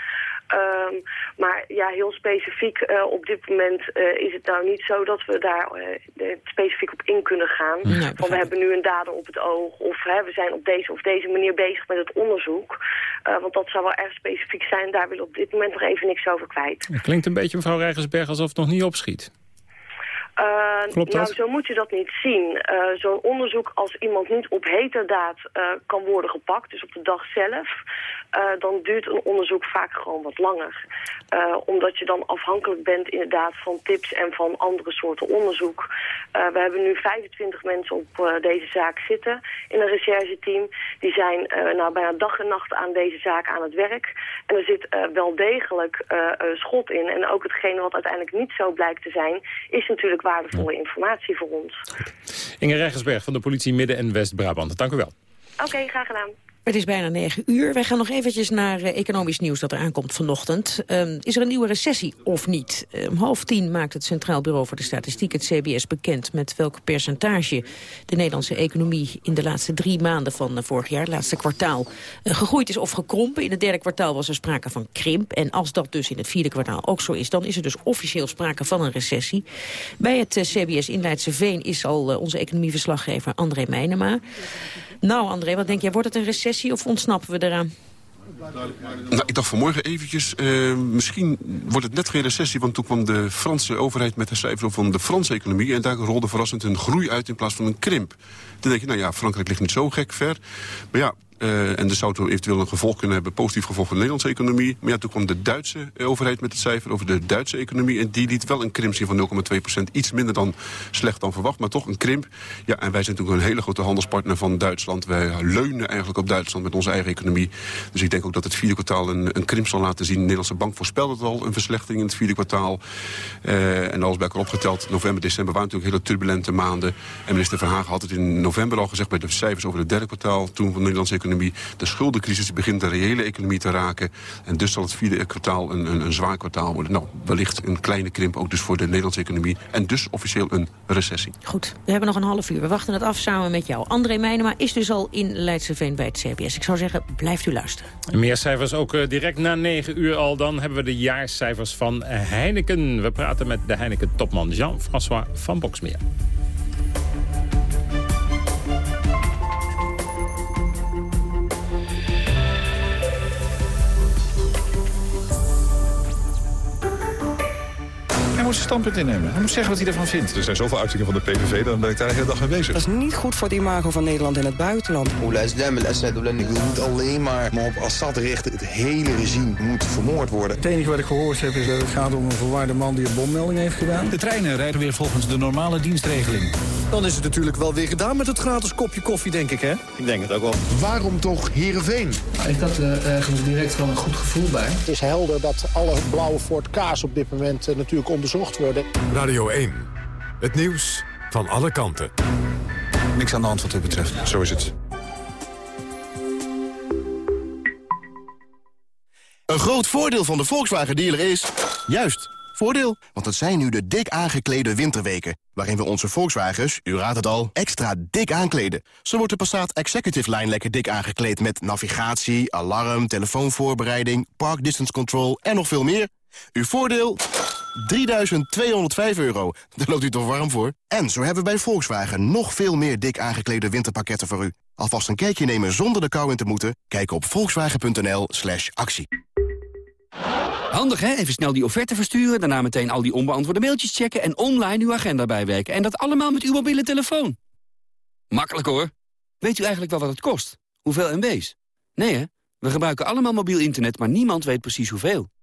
Um, maar ja, heel specifiek uh, op dit moment uh, is het nou niet zo dat we daar uh, specifiek op in kunnen gaan. Nee, Van we hebben nu een dader op het oog of hè, we zijn op deze of deze manier bezig met het onderzoek. want dat zou wel erg specifiek zijn. Daar willen we op dit moment nog even niks over kwijt. Het klinkt een beetje, mevrouw Rijgersberg, alsof het nog niet opschiet. Uh, Klopt dat? Nou, zo moet je dat niet zien. Uh, Zo'n onderzoek, als iemand niet op heterdaad uh, kan worden gepakt, dus op de dag zelf, dan duurt een onderzoek vaak gewoon wat langer. omdat je dan afhankelijk bent inderdaad van tips en van andere soorten onderzoek. we hebben nu 25 mensen op deze zaak zitten in een rechercheteam. Die zijn nou, bijna dag en nacht aan deze zaak aan het werk. En er zit wel degelijk schot in. En ook hetgene wat uiteindelijk niet zo blijkt te zijn, is natuurlijk waardevolle informatie voor ons. Inge Regensberg van de politie Midden- en West-Brabant. Dank u wel. Oké, okay, graag gedaan. Het is bijna negen uur. Wij gaan nog eventjes naar uh, economisch nieuws dat er aankomt vanochtend. Um, is er een nieuwe recessie of niet? Om half tien maakt het Centraal Bureau voor de Statistiek, het CBS, bekend... met welk percentage de Nederlandse economie in de laatste drie maanden van uh, vorig jaar... het laatste kwartaal, uh, gegroeid is of gekrompen. In het derde kwartaal was er sprake van krimp. En als dat dus in het vierde kwartaal ook zo is... dan is er dus officieel sprake van een recessie. Bij het CBS in Leidse Veen is al onze economieverslaggever André Meijnema... Nou, André, wat denk jij? Wordt het een recessie of ontsnappen we eraan? Nou, ik dacht vanmorgen eventjes, uh, misschien wordt het net geen recessie... want toen kwam de Franse overheid met de cijfer van de Franse economie... en daar rolde verrassend een groei uit in plaats van een krimp. Dan denk je, nou ja, Frankrijk ligt niet zo gek ver. Maar ja, Uh, en dat zou eventueel een gevolg kunnen hebben, positief gevolg voor de Nederlandse economie. Maar ja, toen kwam de Duitse overheid met het cijfer over de Duitse economie. En die liet wel een krimp zien van 0,2% Iets minder dan slecht dan verwacht, maar toch een krimp. Ja, en wij zijn natuurlijk een hele grote handelspartner van Duitsland. Wij leunen eigenlijk op Duitsland met onze eigen economie. Dus ik denk ook dat het vierde kwartaal een, een krimp zal laten zien. De Nederlandse bank voorspelde het al, een verslechtering in het vierde kwartaal. Uh, en alles bij elkaar opgeteld, november, december waren natuurlijk hele turbulente maanden. En minister Verhagen had het in november al gezegd bij de cijfers over het derde kwartaal. Toen van de Nederlandse economie de schuldencrisis begint de reële economie te raken. En dus zal het vierde kwartaal een, een, een zwaar kwartaal worden. Nou, wellicht een kleine krimp ook dus voor de Nederlandse economie. En dus officieel een recessie. Goed, we hebben nog een half uur. We wachten het af samen met jou. André Meijnema is dus al in Leidseveen bij het CBS. Ik zou zeggen, blijft u luisteren. meer cijfers ook uh, direct na negen uur al. Dan hebben we de jaarcijfers van Heineken. We praten met de Heineken-topman Jean-François van Boksmeer. Moet zijn standpunt innemen. Hij moet zeggen wat hij ervan vindt. Er zijn zoveel uitingen van de PVV, dan ben ik daar de hele dag mee bezig. Dat is niet goed voor het imago van Nederland in het buitenland. Je moet alleen maar, maar op Assad richten. Het hele regime moet vermoord worden. Het enige wat ik gehoord heb is dat het gaat om een verwaarde man die een bommelding heeft gedaan. De treinen rijden weer volgens de normale dienstregeling. Dan is het natuurlijk wel weer gedaan met het gratis kopje koffie, denk ik, hè? Ik denk het ook wel. Waarom toch Heerenveen? Ik had er direct wel een goed gevoel bij. Het is helder dat alle blauwe Ford K's op dit moment uh, natuurlijk onderzocht worden. Radio 1. Het nieuws van alle kanten. Niks aan de hand wat u betreft. Zo is het. Een groot voordeel van de Volkswagen dealer is... juist, voordeel. Want het zijn nu de dik aangeklede winterweken... waarin we onze Volkswagens, u raadt het al, extra dik aankleden. Zo wordt de Passat Executive Line lekker dik aangekleed... met navigatie, alarm, telefoonvoorbereiding, park distance control en nog veel meer. Uw voordeel? 3.205 euro. Daar loopt u toch warm voor? En zo hebben we bij Volkswagen nog veel meer dik aangeklede winterpakketten voor u. Alvast een kijkje nemen zonder de kou in te moeten? Kijk op volkswagen.nl slash actie. Handig hè? Even snel die offerte versturen, daarna meteen al die onbeantwoorde mailtjes checken... en online uw agenda bijwerken. En dat allemaal met uw mobiele telefoon. Makkelijk hoor. Weet u eigenlijk wel wat het kost? Hoeveel MB's? Nee hè? We gebruiken allemaal mobiel internet, maar niemand weet precies hoeveel.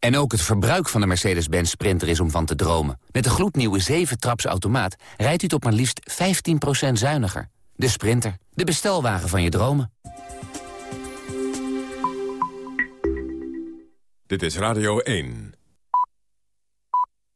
En ook het verbruik van de Mercedes-Benz Sprinter is om van te dromen. Met de gloednieuwe 7-traps automaat rijdt u tot maar liefst 15% zuiniger. De Sprinter, de bestelwagen van je dromen. Dit is Radio 1.